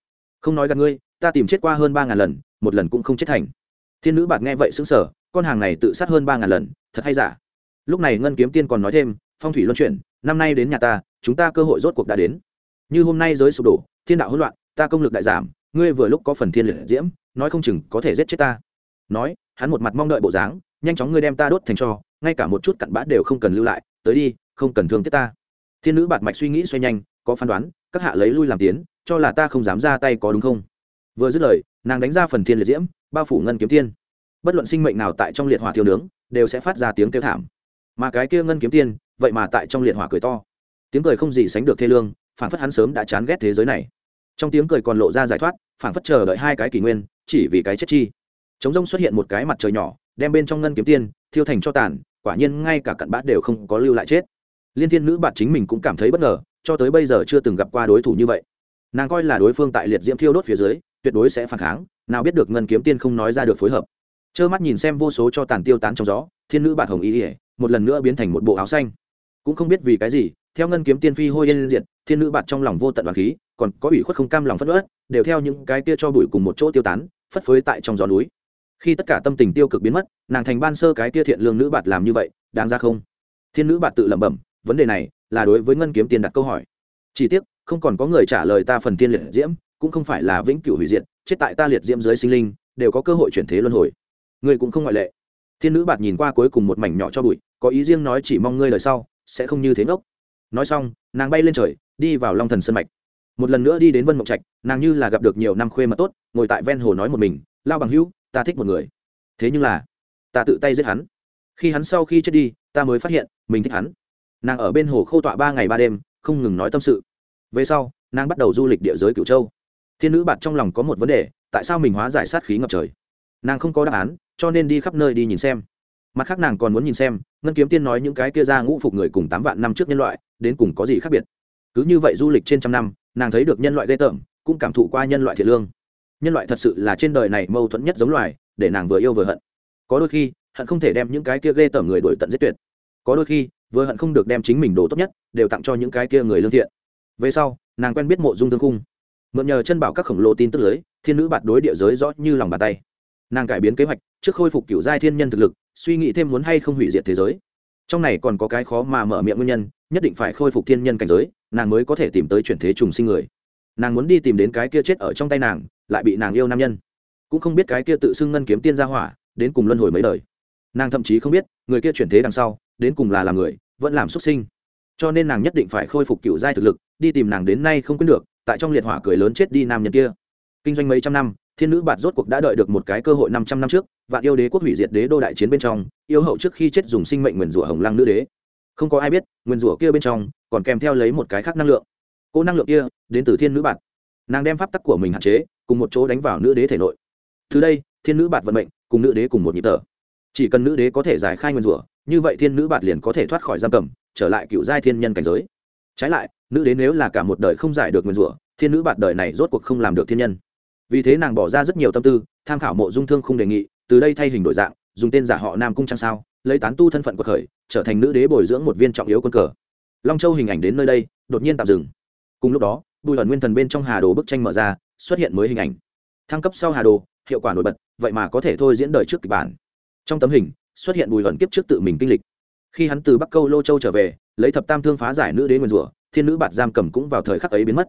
Không nói gặp ngươi, ta tìm chết qua hơn ba ngàn lần, một lần cũng không chết thành. Thiên nữ bạt nghe vậy xứng sở con hàng này tự sát hơn ba ngàn lần, thật hay giả? Lúc này ngân kiếm tiên còn nói thêm, phong thủy luân chuyển, năm nay đến nhà ta, chúng ta cơ hội rốt cuộc đã đến. Như hôm nay giới sụp đổ, thiên đạo hỗn loạn, ta công lực đại giảm, ngươi vừa lúc có phần thiên liệt diễm, nói không chừng có thể giết chết ta. Nói, hắn một mặt mong đợi bộ dáng, nhanh chóng ngươi đem ta đốt thành cho, ngay cả một chút cặn bã đều không cần lưu lại, tới đi, không cần thương tiếc ta thiên nữ bạt mạch suy nghĩ xoay nhanh, có phán đoán, các hạ lấy lui làm tiến, cho là ta không dám ra tay có đúng không? Vừa dứt lời, nàng đánh ra phần thiên liệt diễm, bao phủ ngân kiếm tiên. Bất luận sinh mệnh nào tại trong liệt hỏa thiêu nướng, đều sẽ phát ra tiếng kêu thảm. Mà cái kia ngân kiếm tiên, vậy mà tại trong liệt hỏa cười to. Tiếng cười không gì sánh được thê lương, phản phất hắn sớm đã chán ghét thế giới này. Trong tiếng cười còn lộ ra giải thoát, phản phất chờ đợi hai cái kỷ nguyên, chỉ vì cái chết chi. Chống rông xuất hiện một cái mặt trời nhỏ, đem bên trong ngân kiếm tiên, thiêu thành cho tàn, quả nhiên ngay cả cặn bát đều không có lưu lại chết liên thiên nữ bạn chính mình cũng cảm thấy bất ngờ, cho tới bây giờ chưa từng gặp qua đối thủ như vậy. Nàng coi là đối phương tại liệt diễm thiêu đốt phía dưới, tuyệt đối sẽ phản kháng, nào biết được ngân kiếm tiên không nói ra được phối hợp. Trơ mắt nhìn xem vô số cho tàn tiêu tán trong gió, thiên nữ bạn hồng ý ỉa một lần nữa biến thành một bộ áo xanh. Cũng không biết vì cái gì, theo ngân kiếm tiên phi hôi yên diệt, thiên nữ bạn trong lòng vô tận đoàn khí, còn có ủy khuất không cam lòng phất ớt đều theo những cái kia cho bụi cùng một chỗ tiêu tán, phất phới tại trong gió núi. Khi tất cả tâm tình tiêu cực biến mất, nàng thành ban sơ cái kia thiện lương nữ bạt làm như vậy, đáng ra không? Thiên nữ bạt tự lẩm bẩm vấn đề này là đối với ngân kiếm tiền đặt câu hỏi. Chỉ tiếc, không còn có người trả lời ta phần tiên liệt diễm, cũng không phải là vĩnh cửu hủy diệt, chết tại ta liệt diễm dưới sinh linh, đều có cơ hội chuyển thế luân hồi. Ngươi cũng không ngoại lệ. Thiên nữ bạt nhìn qua cuối cùng một mảnh nhỏ cho bụi, có ý riêng nói chỉ mong ngươi lời sau sẽ không như thế ngốc. Nói xong, nàng bay lên trời, đi vào long thần sân mạch. Một lần nữa đi đến vân mộng trạch, nàng như là gặp được nhiều năm khuê mà tốt, ngồi tại ven hồ nói một mình, lao bằng hữu, ta thích một người. Thế nhưng là, ta tự tay giết hắn. Khi hắn sau khi chết đi, ta mới phát hiện mình thích hắn nàng ở bên hồ khô tọa ba ngày ba đêm, không ngừng nói tâm sự. Về sau, nàng bắt đầu du lịch địa giới cửu châu. Thiên nữ bạt trong lòng có một vấn đề, tại sao mình hóa giải sát khí ngập trời? Nàng không có đáp án, cho nên đi khắp nơi đi nhìn xem. Mặt khác nàng còn muốn nhìn xem, ngân kiếm tiên nói những cái kia ra ngũ phục người cùng tám vạn năm trước nhân loại, đến cùng có gì khác biệt. Cứ như vậy du lịch trên trăm năm, nàng thấy được nhân loại ghê tởm, cũng cảm thụ qua nhân loại thiệt lương. Nhân loại thật sự là trên đời này mâu thuẫn nhất giống loài, để nàng vừa yêu vừa hận. Có đôi khi, hận không thể đem những cái kia ghê tởm người đổi tận giết tuyệt. Có đôi khi vừa hận không được đem chính mình đồ tốt nhất đều tặng cho những cái kia người lương thiện. Về sau, nàng quen biết mộ dung thương cung mượn nhờ chân bảo các khổng lồ tin tức lưới, thiên nữ bạt đối địa giới rõ như lòng bàn tay. Nàng cải biến kế hoạch, trước khôi phục cựu giai thiên nhân thực lực, suy nghĩ thêm muốn hay không hủy diệt thế giới. Trong này còn có cái khó mà mở miệng nguyên nhân, nhất định phải khôi phục thiên nhân cảnh giới, nàng mới có thể tìm tới chuyển thế trùng sinh người. Nàng muốn đi tìm đến cái kia chết ở trong tay nàng, lại bị nàng yêu nam nhân. Cũng không biết cái kia tự xưng ngân kiếm tiên gia hỏa, đến cùng luân hồi mấy đời nàng thậm chí không biết người kia chuyển thế đằng sau đến cùng là làm người vẫn làm xuất sinh cho nên nàng nhất định phải khôi phục cựu giai thực lực đi tìm nàng đến nay không quên được tại trong liệt hỏa cười lớn chết đi nam nhân kia kinh doanh mấy trăm năm thiên nữ bạt rốt cuộc đã đợi được một cái cơ hội năm trăm năm trước vạn yêu đế quốc hủy diệt đế đô đại chiến bên trong yêu hậu trước khi chết dùng sinh mệnh nguyền rủa hồng lăng nữ đế không có ai biết nguyền rủa kia bên trong còn kèm theo lấy một cái khác năng lượng cô năng lượng kia đến từ thiên nữ bạt nàng đem pháp tắc của mình hạn chế cùng một chỗ đánh vào nữ đế thể nội từ đây thiên nữ bạt vận mệnh cùng nữ đế cùng một nhịp tở chỉ cần nữ đế có thể giải khai nguyên rủa, như vậy thiên nữ bạt liền có thể thoát khỏi giam cầm, trở lại cựu giai thiên nhân cảnh giới. Trái lại, nữ đế nếu là cả một đời không giải được nguyên rủa, thiên nữ bạt đời này rốt cuộc không làm được thiên nhân. Vì thế nàng bỏ ra rất nhiều tâm tư, tham khảo mộ dung thương không đề nghị, từ đây thay hình đổi dạng, dùng tên giả họ nam cung trang sao, lấy tán tu thân phận của khởi, trở thành nữ đế bồi dưỡng một viên trọng yếu quân cờ. Long châu hình ảnh đến nơi đây, đột nhiên tạm dừng. Cùng lúc đó, bùi ẩn nguyên thần bên trong hà đồ bức tranh mở ra, xuất hiện mới hình ảnh. Thăng cấp sau hà đồ, hiệu quả nổi bật, vậy mà có thể thôi diễn đời trước kịch bản trong tấm hình, xuất hiện bùi hận kiếp trước tự mình kinh lịch. Khi hắn từ bắc câu lô châu trở về, lấy thập tam thương phá giải nữ đế nguyên rủa, thiên nữ bạt giam cầm cũng vào thời khắc ấy biến mất.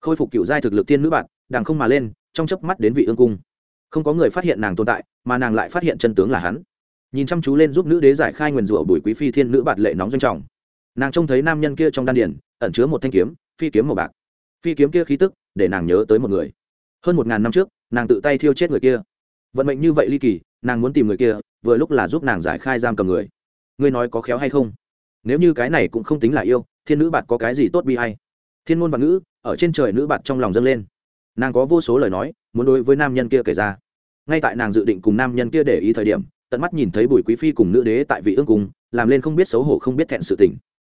Khôi phục cựu giai thực lực thiên nữ bạt đàng không mà lên, trong chớp mắt đến vị ương cung. Không có người phát hiện nàng tồn tại, mà nàng lại phát hiện chân tướng là hắn. Nhìn chăm chú lên giúp nữ đế giải khai nguyền rủa bùi quý phi thiên nữ bạt lệ nóng doanh trọng. Nàng trông thấy nam nhân kia trong đan điển ẩn chứa một thanh kiếm, phi kiếm màu bạc. Phi kiếm kia khí tức, để nàng nhớ tới một người. Hơn một ngàn năm trước, nàng tự tay thiêu chết người kia. Vận mệnh như vậy ly kỳ, nàng muốn tìm người kia vừa lúc là giúp nàng giải khai giam cầm người. Ngươi nói có khéo hay không? Nếu như cái này cũng không tính là yêu, thiên nữ bạt có cái gì tốt bi hay thiên ngôn và ngữ, ở trên trời nữ bạt trong lòng dâng lên. Nàng có vô số lời nói, muốn đối với nam nhân kia kể ra. Ngay tại nàng dự định cùng nam nhân kia để ý thời điểm, tận mắt nhìn thấy bùi quý phi cùng nữ đế tại vị ương cung, làm lên không biết xấu hổ không biết thẹn sự tình.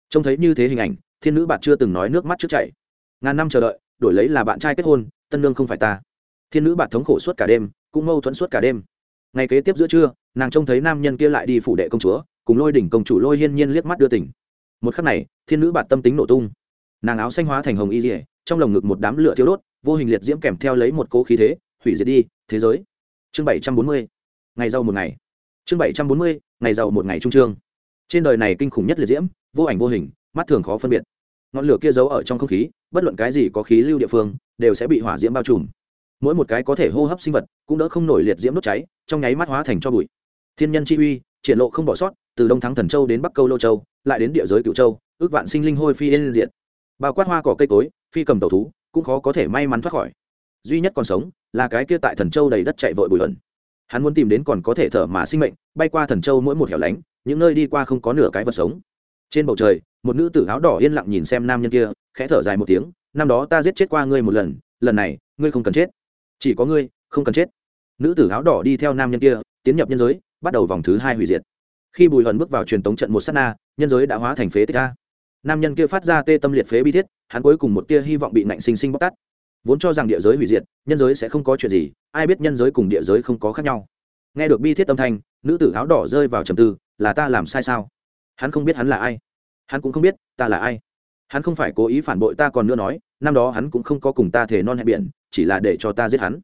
Trông thấy như thế hình ảnh, thiên nữ bạt chưa từng nói nước mắt trước chảy. Ngàn năm chờ đợi, đổi lấy là bạn trai kết hôn, tân lương không phải ta. Thiên nữ bạt thống khổ suốt cả đêm, cũng mâu thuẫn suốt cả đêm. Ngày kế tiếp giữa trưa nàng trông thấy nam nhân kia lại đi phủ đệ công chúa, cùng lôi đỉnh công chủ lôi hiên nhiên liếc mắt đưa tỉnh một khắc này, thiên nữ bạt tâm tính nổ tung. Nàng áo xanh hóa thành hồng y dỉa trong lồng ngực một đám lửa thiêu đốt, vô hình liệt diễm kèm theo lấy một cố khí thế, hủy diệt đi, thế giới. Chương bảy trăm bốn mươi, ngày giàu một ngày. Chương bảy trăm bốn mươi, ngày giàu một ngày trung trương. Trên đời này kinh khủng nhất liệt diễm, vô ảnh vô hình, mắt thường khó phân biệt. Ngọn lửa kia giấu ở trong không khí, bất luận cái gì có khí lưu địa phương, đều sẽ bị hỏa diễm bao trùm. Mỗi một cái có thể hô hấp sinh vật, cũng đỡ không nổi liệt diễm đốt cháy, trong nháy mắt hóa thành cho bụi thiên nhân chi uy, triển lộ không bỏ sót, từ đông thắng thần châu đến bắc câu lô châu, lại đến địa giới cựu châu, ước vạn sinh linh hôi phi yên diện bao quát hoa cỏ cây cối, phi cầm tàu thú, cũng khó có thể may mắn thoát khỏi. Duy nhất còn sống, là cái kia tại thần châu đầy đất chạy vội bùi ẩn hắn muốn tìm đến còn có thể thở mà sinh mệnh, bay qua thần châu mỗi một hẻo lánh, những nơi đi qua không có nửa cái vật sống. Trên bầu trời, một nữ tử áo đỏ yên lặng nhìn xem nam nhân kia, khẽ thở dài một tiếng, năm đó ta giết chết qua ngươi một lần lần này, ngươi không cần chết. Chỉ có ngươi, không cần chết. Nữ tử áo đỏ đi theo nam nhân kia, tiến nhập nhân giới bắt đầu vòng thứ hai hủy diệt. Khi bùi hận bước vào truyền tống trận một s á t na, nhân giới đã hóa thành phế tích a. Nam nhân kia phát ra tê tâm liệt phế bi thiết, hắn cuối cùng một tia hy vọng bị nạnh sinh sinh bóc tát. Vốn cho rằng địa giới hủy diệt, nhân giới sẽ không có chuyện gì, ai biết nhân giới cùng địa giới không có khác nhau. Nghe được bi thiết tâm thanh, nữ tử áo đỏ rơi vào trầm tư, là ta làm sai sao? Hắn không biết hắn là ai. Hắn cũng không biết ta là ai. Hắn không phải cố ý phản bội ta còn nữa nói, năm đó hắn cũng không có cùng ta thể non hẹn biển, chỉ là để cho ta giết hắn.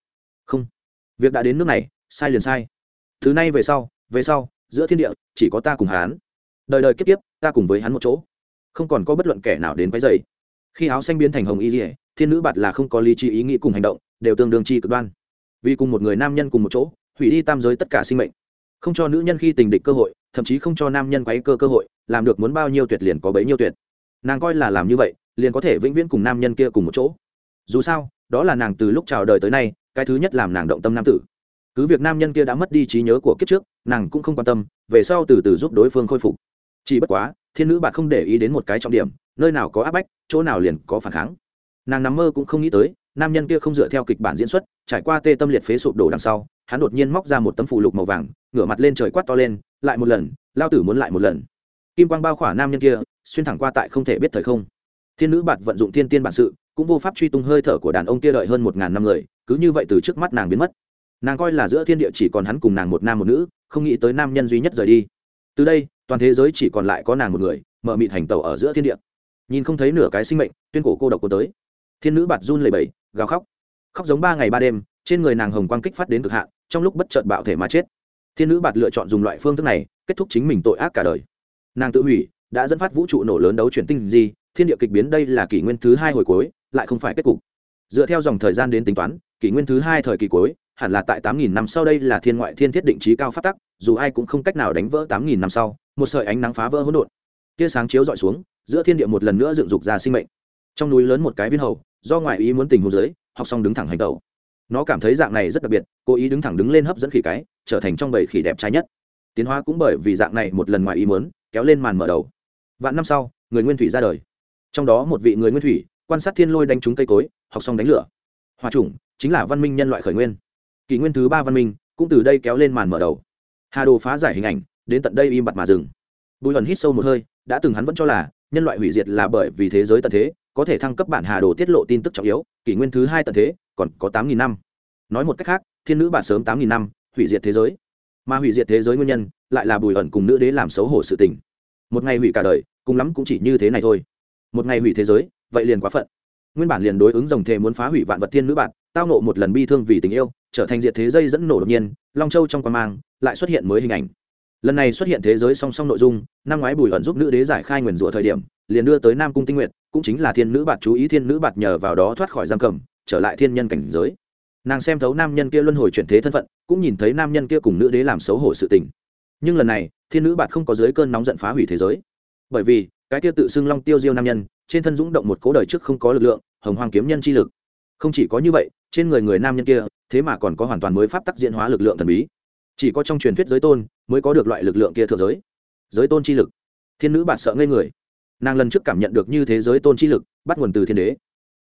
Không. Việc đã đến nước này, sai liền sai thứ này về sau về sau, giữa thiên địa, chỉ có ta cùng hắn. Đời đời kiếp kiếp, ta cùng với hắn một chỗ. Không còn có bất luận kẻ nào đến quấy dày khi áo xanh biến thành hồng y dỉa thiên nữ bạt là không có lý trí ý nghĩ cùng hành động, đều tương đương chi cực đoan. Vì cùng một người nam nhân cùng một chỗ, hủy đi tam giới tất cả sinh mệnh. Không cho nữ nhân khi tình địch cơ hội, thậm chí không cho nam nhân quấy cơ cơ hội, làm được muốn bao nhiêu tuyệt liền có bấy nhiêu tuyệt. Nàng coi là làm như vậy, liền có thể vĩnh viễn cùng nam nhân kia cùng một chỗ. Dù sao, đó là nàng từ lúc chào đời tới nay, cái thứ nhất làm nàng động tâm nam tử cứ việc nam nhân kia đã mất đi trí nhớ của kiếp trước, nàng cũng không quan tâm, về sau từ từ giúp đối phương khôi phục. Chỉ bất quá, thiên nữ bạn không để ý đến một cái trọng điểm, nơi nào có áp bách, chỗ nào liền có phản kháng. Nàng nằm mơ cũng không nghĩ tới, nam nhân kia không dựa theo kịch bản diễn xuất, trải qua tê tâm liệt phế sụp đổ đằng sau, hắn đột nhiên móc ra một tấm phù lục màu vàng, ngửa mặt lên trời quát to lên, lại một lần, lao tử muốn lại một lần. Kim quang bao khỏa nam nhân kia, xuyên thẳng qua tại không thể biết thời không. Thiên nữ bạt vận dụng thiên tiên bản sự, cũng vô pháp truy tung hơi thở của đàn ông kia đợi hơn một ngàn năm người, cứ như vậy từ trước mắt nàng biến mất nàng coi là giữa thiên địa chỉ còn hắn cùng nàng một nam một nữ, không nghĩ tới nam nhân duy nhất rời đi. Từ đây, toàn thế giới chỉ còn lại có nàng một người, mở mịt hành tàu ở giữa thiên địa. Nhìn không thấy nửa cái sinh mệnh, tuyên cổ cô độc cô tới. Thiên nữ bạt run lầy bầy gào khóc. Khóc giống ba ngày ba đêm, trên người nàng hồng quang kích phát đến cực hạn, trong lúc bất chợt bạo thể mà chết. Thiên nữ bạt lựa chọn dùng loại phương thức này, kết thúc chính mình tội ác cả đời. Nàng tự hủy, đã dẫn phát vũ trụ nổ lớn đấu chuyển tinh gì thiên địa kịch biến đây là kỷ nguyên thứ hai hồi cuối, lại không phải kết cục. Dựa theo dòng thời gian đến tính toán, kỷ nguyên thứ hai thời kỳ cuối hẳn là tại tám nghìn năm sau đây là thiên ngoại thiên thiết định trí cao phát tắc, dù ai cũng không cách nào đánh vỡ tám nghìn năm sau, một sợi ánh nắng phá vỡ hỗn độn. Tia sáng chiếu dọi xuống, giữa thiên địa một lần nữa dựng dục ra sinh mệnh. Trong núi lớn một cái viên hầu, do ngoại ý muốn tình hồ dưới, học xong đứng thẳng hành tẩu. Nó cảm thấy dạng này rất đặc biệt, cố ý đứng thẳng đứng lên hấp dẫn khỉ cái, trở thành trong bầy khỉ đẹp trai nhất. Tiến hóa cũng bởi vì dạng này một lần ngoài ý muốn, kéo lên màn mở đầu. Vạn năm sau, người nguyên thủy ra đời. Trong đó một vị người nguyên thủy, quan sát thiên lôi đánh trúng cây cối, học xong đánh lửa. Hòa chủng, chính là văn minh nhân loại khởi nguyên kỷ nguyên thứ ba văn minh cũng từ đây kéo lên màn mở đầu. Hà đồ phá giải hình ảnh, đến tận đây im bặt mà dừng. Bùi Hận hít sâu một hơi, đã từng hắn vẫn cho là nhân loại hủy diệt là bởi vì thế giới tận thế, có thể thăng cấp bản hà đồ tiết lộ tin tức trọng yếu, kỷ nguyên thứ hai tận thế, còn có tám nghìn năm. Nói một cách khác, thiên nữ bản sớm tám nghìn năm, hủy diệt thế giới. Mà hủy diệt thế giới nguyên nhân lại là bùi ẩn cùng nữ đế làm xấu hổ sự tình. Một ngày hủy cả đời, cùng lắm cũng chỉ như thế này thôi. Một ngày hủy thế giới, vậy liền quá phận. Nguyên bản liền đối ứng dòng thề muốn phá hủy vạn vật thiên nữ bạn tao nộ một lần bi thương vì tình yêu, trở thành diệt thế dây dẫn nổ đột nhiên, long châu trong quan mang, lại xuất hiện mới hình ảnh. Lần này xuất hiện thế giới song song nội dung, năm ngoái bùi ẩn giúp nữ đế giải khai nguyền rủa thời điểm, liền đưa tới nam cung tinh nguyện cũng chính là thiên nữ bạt chú ý thiên nữ bạt nhờ vào đó thoát khỏi giam cầm, trở lại thiên nhân cảnh giới. Nàng xem thấu nam nhân kia luân hồi chuyển thế thân phận, cũng nhìn thấy nam nhân kia cùng nữ đế làm xấu hổ sự tình. Nhưng lần này, thiên nữ bạt không có dưới cơn nóng giận phá hủy thế giới. Bởi vì, cái kia tự xưng long tiêu diêu nam nhân, trên thân dũng động một cố đời trước không có lực lượng, hồng hoàng kiếm nhân chi lực. Không chỉ có như vậy trên người người nam nhân kia, thế mà còn có hoàn toàn mới pháp tắc diễn hóa lực lượng thần bí. Chỉ có trong truyền thuyết giới tôn mới có được loại lực lượng kia thừa giới. Giới tôn chi lực. Thiên nữ bạn sợ ngây người. Nàng lần trước cảm nhận được như thế giới tôn chi lực, bắt nguồn từ thiên đế.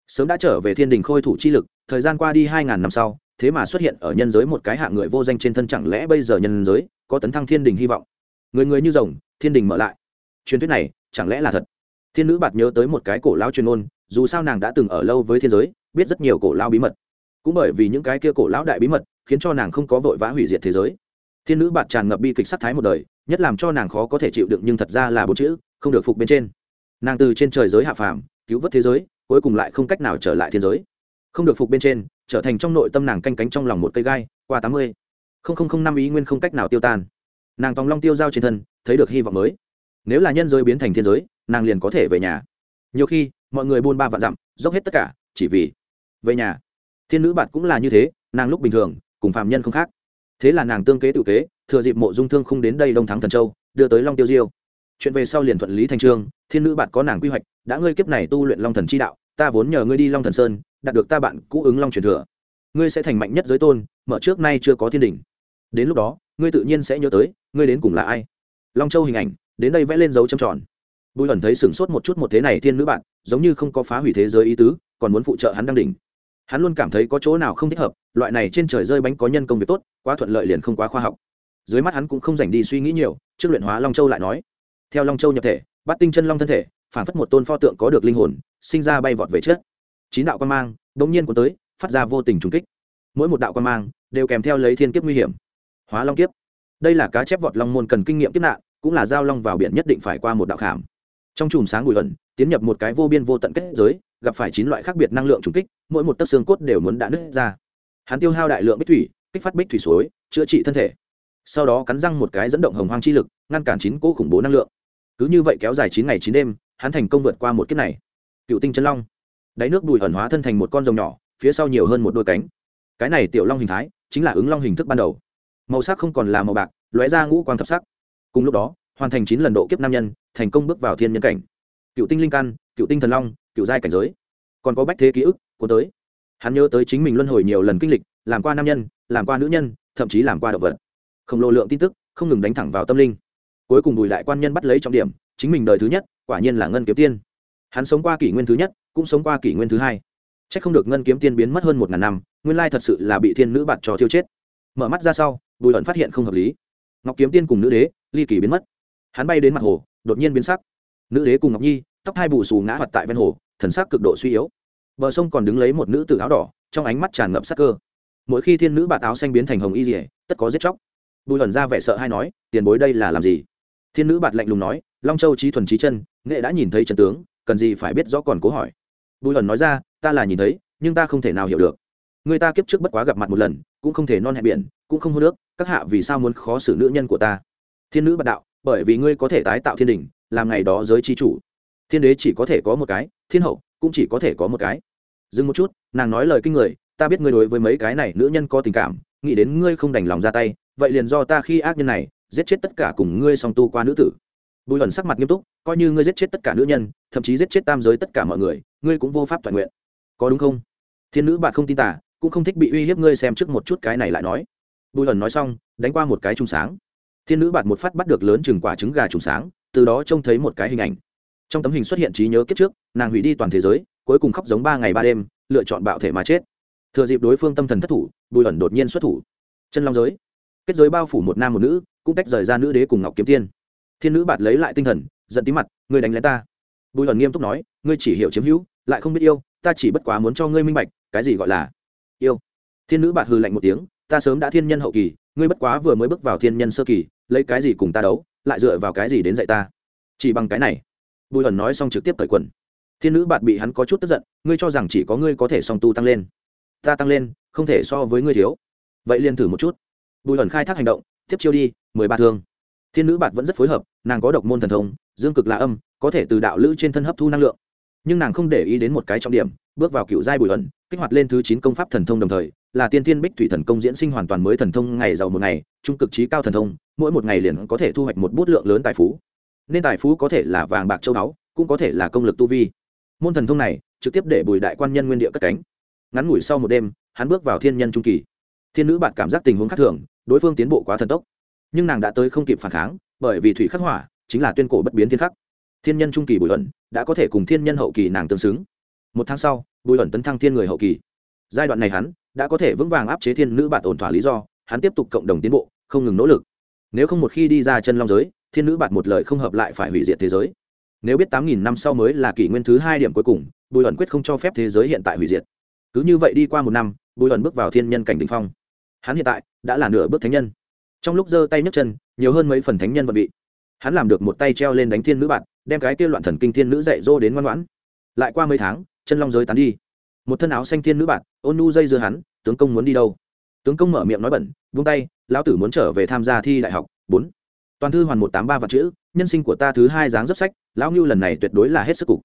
Sớm đã trở về thiên đình khôi thủ chi lực, thời gian qua đi hai ngàn năm sau, thế mà xuất hiện ở nhân giới một cái hạng người vô danh trên thân chẳng lẽ bây giờ nhân giới có tấn thăng thiên đình hy vọng? Người người như rồng, thiên đình mở lại. Truyền thuyết này, chẳng lẽ là thật? Thiên nữ bạt nhớ tới một cái cổ lao truyền ôn dù sao nàng đã từng ở lâu với thiên giới, biết rất nhiều cổ lao bí mật cũng bởi vì những cái kia cổ lão đại bí mật, khiến cho nàng không có vội vã hủy diệt thế giới. Thiên nữ bạt tràn ngập bi kịch sắc thái một đời, nhất làm cho nàng khó có thể chịu đựng nhưng thật ra là bốn chữ, không được phục bên trên. Nàng từ trên trời giới hạ phàm, cứu vớt thế giới, cuối cùng lại không cách nào trở lại thiên giới. Không được phục bên trên, trở thành trong nội tâm nàng canh cánh trong lòng một cây gai, qua tám mươi. Không không không năm ý nguyên không cách nào tiêu tan. Nàng tòng long tiêu giao trên thân, thấy được hy vọng mới. Nếu là nhân giới biến thành thiên giới, nàng liền có thể về nhà. Nhiều khi, mọi người buôn ba vạn dặm, dốc hết tất cả, chỉ vì về nhà thiên nữ bạt cũng là như thế, nàng lúc bình thường, cùng phạm nhân không khác. Thế là nàng tương kế tự kế, thừa dịp mộ dung thương không đến đây đông thắng thần châu, đưa tới long tiêu diêu. Chuyện về sau liền thuận lý thành trương thiên nữ bạt có nàng quy hoạch, đã ngươi kiếp này tu luyện long thần chi đạo, ta vốn nhờ ngươi đi long thần sơn, đạt được ta bạn cũ ứng long truyền thừa. Ngươi sẽ thành mạnh nhất giới tôn, mở trước nay chưa có thiên đình đến lúc đó, ngươi tự nhiên sẽ nhớ tới, ngươi đến cùng là ai. Long châu hình ảnh, đến đây vẽ lên dấu châm tròn. Bùi ẩn thấy sửng sốt một chút một thế này thiên nữ bạn, giống như không có phá hủy thế giới ý tứ, còn muốn phụ trợ hắn đăng đỉnh hắn luôn cảm thấy có chỗ nào không thích hợp, loại này trên trời rơi bánh có nhân công việc tốt, quá thuận lợi liền không quá khoa học. Dưới mắt hắn cũng không dành đi suy nghĩ nhiều, trước luyện hóa long châu lại nói. Theo long châu nhập thể, bắt tinh chân long thân thể, phản phất một tôn pho tượng có được linh hồn, sinh ra bay vọt về trước. Chín đạo quan mang đ ỗ n g nhiên cuốn tới, phát ra vô tình trùng kích. Mỗi một đạo quan mang, đều kèm theo lấy thiên kiếp nguy hiểm. Hóa long kiếp. Đây là cá chép vọt long môn cần kinh nghiệm kiếp nạn, cũng là giao long vào biển nhất định phải qua một đạo khảm. Trong chùm sáng bụi ẩn, tiến nhập một cái vô biên vô tận kết giới gặp phải chín loại khác biệt năng lượng trùng kích, mỗi một tấc xương cốt đều muốn đã nứt ra. Hắn tiêu hao đại lượng bích thủy, kích phát bích thủy suối, chữa trị thân thể. Sau đó cắn răng một cái dẫn động hồng hoang chi lực, ngăn cản chín cỗ khủng bố năng lượng. Cứ như vậy kéo dài chín ngày chín đêm, hắn thành công vượt qua một kiếp này. Cựu tinh chân long. Đáy nước bùi ẩn hóa thân thành một con rồng nhỏ, phía sau nhiều hơn một đôi cánh. Cái này tiểu long hình thái, chính là ứng long hình thức ban đầu. Màu sắc không còn là màu bạc, lóe ra ngũ quang thập sắc. Cùng lúc đó, hoàn thành chín lần độ kiếp nam nhân, thành công bước vào thiên nhân cảnh. Cựu tinh linh căn, cựu tinh thần long cựu giai cảnh giới. Còn có bách thế ký ức, cuốn tới. Hắn nhớ tới chính mình luân hồi nhiều lần kinh lịch, làm qua nam nhân, làm qua nữ nhân, thậm chí làm qua động vật. Khổng lồ lượng tin tức, không ngừng đánh thẳng vào tâm linh. Cuối cùng bùi đại quan nhân bắt lấy trọng điểm, chính mình đời thứ nhất, quả nhiên là ngân kiếm tiên. Hắn sống qua kỷ nguyên thứ nhất, cũng sống qua kỷ nguyên thứ hai. C h ắ c không được ngân kiếm tiên biến mất hơn một ngàn năm, nguyên lai thật sự là bị thiên nữ bạt trò thiêu chết. Mở mắt ra sau, bùi ẩn phát hiện không hợp lý. Ngọc kiếm tiên cùng nữ đế, ly kỳ biến mất. Hắn bay đến mặt hồ, đột nhiên biến sắc. Nữ đế cùng ngọc nhi tóc hai bù xù ngã hoạt tại ven hồ, thần sắc cực độ suy yếu. Bờ sông còn đứng lấy một nữ tử áo đỏ, trong ánh mắt tràn ngập sắc cơ. Mỗi khi thiên nữ bạt áo xanh biến thành hồng y dỉa tất có giết chóc. Bùi ẩn ra vẻ sợ hay nói, tiền bối đây là làm gì? Thiên nữ bạt lạnh lùng nói, long châu trí thuần trí chân, nghệ đã nhìn thấy trần tướng, cần gì phải biết rõ còn cố hỏi. Bùi ẩn nói ra, ta là nhìn thấy, nhưng ta không thể nào hiểu được. Người ta kiếp trước bất quá gặp mặt một lần, cũng không thể non hẹn biển, cũng không hô nước, các hạ vì sao muốn khó xử nữ nhân của ta? Thiên nữ bạt đạo, bởi vì ngươi có thể tái tạo thiên đình, làm ngày đó giới trí chủ thiên đế chỉ có thể có một cái, thiên hậu cũng chỉ có thể có một cái. Dừng một chút, nàng nói lời kinh người, ta biết ngươi đối với mấy cái này nữ nhân có tình cảm, nghĩ đến ngươi không đành lòng ra tay, vậy liền do ta khi ác nhân này, giết chết tất cả cùng ngươi song tu qua nữ tử. Bùi ẩn sắc mặt nghiêm túc, coi như ngươi giết chết tất cả nữ nhân, thậm chí giết chết tam giới tất cả mọi người, ngươi cũng vô pháp toàn nguyện. Có đúng không? Thiên nữ bạn không tin tả cũng không thích bị uy hiếp ngươi xem trước một chút cái này lại nói. Bùi ẩn nói xong, đánh qua một cái trùng sáng. Thiên nữ bạn một phát bắt được lớn chừng quả trứng gà trùng sáng, từ đó trông thấy một cái hình ảnh trong tấm hình xuất hiện trí nhớ kiếp trước, nàng hủy đi toàn thế giới, cuối cùng khóc giống ba ngày ba đêm, lựa chọn bạo thể mà chết. Thừa dịp đối phương tâm thần thất thủ, bùi ẩn đột nhiên xuất thủ. Chân long giới. Kết giới bao phủ một nam một nữ, cũng tách rời ra nữ đế cùng ngọc kiếm tiên. Thiên nữ bạt lấy lại tinh thần, giận tí mặt, ngươi đánh lén ta. Bùi ẩn nghiêm túc nói, ngươi chỉ hiểu chiếm hữu, lại không biết yêu, ta chỉ bất quá muốn cho ngươi minh bạch, cái gì gọi là yêu. Thiên nữ bạt hừ lạnh một tiếng, ta sớm đã thiên nhân hậu kỳ, ngươi bất quá vừa mới bước vào thiên nhân sơ kỳ, lấy cái gì cùng ta đấu, lại dựa vào cái gì đến dạy ta? Chỉ bằng cái này bùi ẩn nói xong trực tiếp cởi quần. Thiên nữ bạt bị hắn có chút tức giận, ngươi cho rằng chỉ có ngươi có thể song tu tăng lên. Ta tăng lên, không thể so với ngươi thiếu. Vậy liền thử một chút. Bùi ẩn khai thác hành động, tiếp chiêu đi, mười ba thương. Thiên nữ bạt vẫn rất phối hợp, nàng có độc môn thần thông, dương cực là âm, có thể từ đạo lữ trên thân hấp thu năng lượng. Nhưng nàng không để ý đến một cái trọng điểm, bước vào cựu giai bùi ẩn, kích hoạt lên thứ chín công pháp thần thông đồng thời, là tiên tiên bích thủy thần công diễn sinh hoàn toàn mới thần thông ngày giàu một ngày, trung cực trí cao thần thông, mỗi một ngày liền có thể thu hoạch một bút lượng lớn tài phú nên tài phú có thể là vàng bạc châu báu, cũng có thể là công lực tu vi. Môn thần thông này, trực tiếp để bùi đại quan nhân nguyên địa cất cánh. Ngắn ngủi sau một đêm, hắn bước vào thiên nhân trung kỳ. Thiên nữ bạn cảm giác tình huống khác thường, đối phương tiến bộ quá thần tốc. Nhưng nàng đã tới không kịp phản kháng, bởi vì thủy khắc hỏa, chính là tuyên cổ bất biến thiên khắc. Thiên nhân trung kỳ bùi ẩn, đã có thể cùng thiên nhân hậu kỳ nàng tương xứng. Một tháng sau, bùi ẩn tấn thăng thiên người hậu kỳ. Giai đoạn này hắn, đã có thể vững vàng áp chế thiên nữ bạn ổn thỏa lý do, hắn tiếp tục cộng đồng tiến bộ, không ngừng nỗ lực. Nếu không một khi đi ra chân long giới thiên nữ bạt một lời không hợp lại phải hủy diệt thế giới. Nếu biết tám nghìn năm sau mới là kỷ nguyên thứ hai điểm cuối cùng, bùi ẩn quyết không cho phép thế giới hiện tại hủy diệt. Cứ như vậy đi qua một năm, bùi ẩn bước vào thiên nhân cảnh đ ỉ n h phong. Hắn hiện tại đã là nửa bước thánh nhân. Trong lúc giơ tay nhấc chân, nhiều hơn mấy phần thánh nhân vật vị. Hắn làm được một tay treo lên đánh thiên nữ bạn đem cái kia loạn thần kinh thiên nữ dạy dô đến ngoan ngoãn. Lại qua mấy tháng, chân long giới tán đi. Một thân áo xanh thiên nữ bạn ôn nu dây dưa hắn, tướng công muốn đi đâu? Tướng công mở miệng nói bẩn, vung tay, lão tử muốn trở về tham gia thi đại học, bốn toàn thư hoàn một tám ba vạn chữ, nhân sinh của ta thứ hai dáng dấp sách, lão ngưu lần này tuyệt đối là hết sức cục.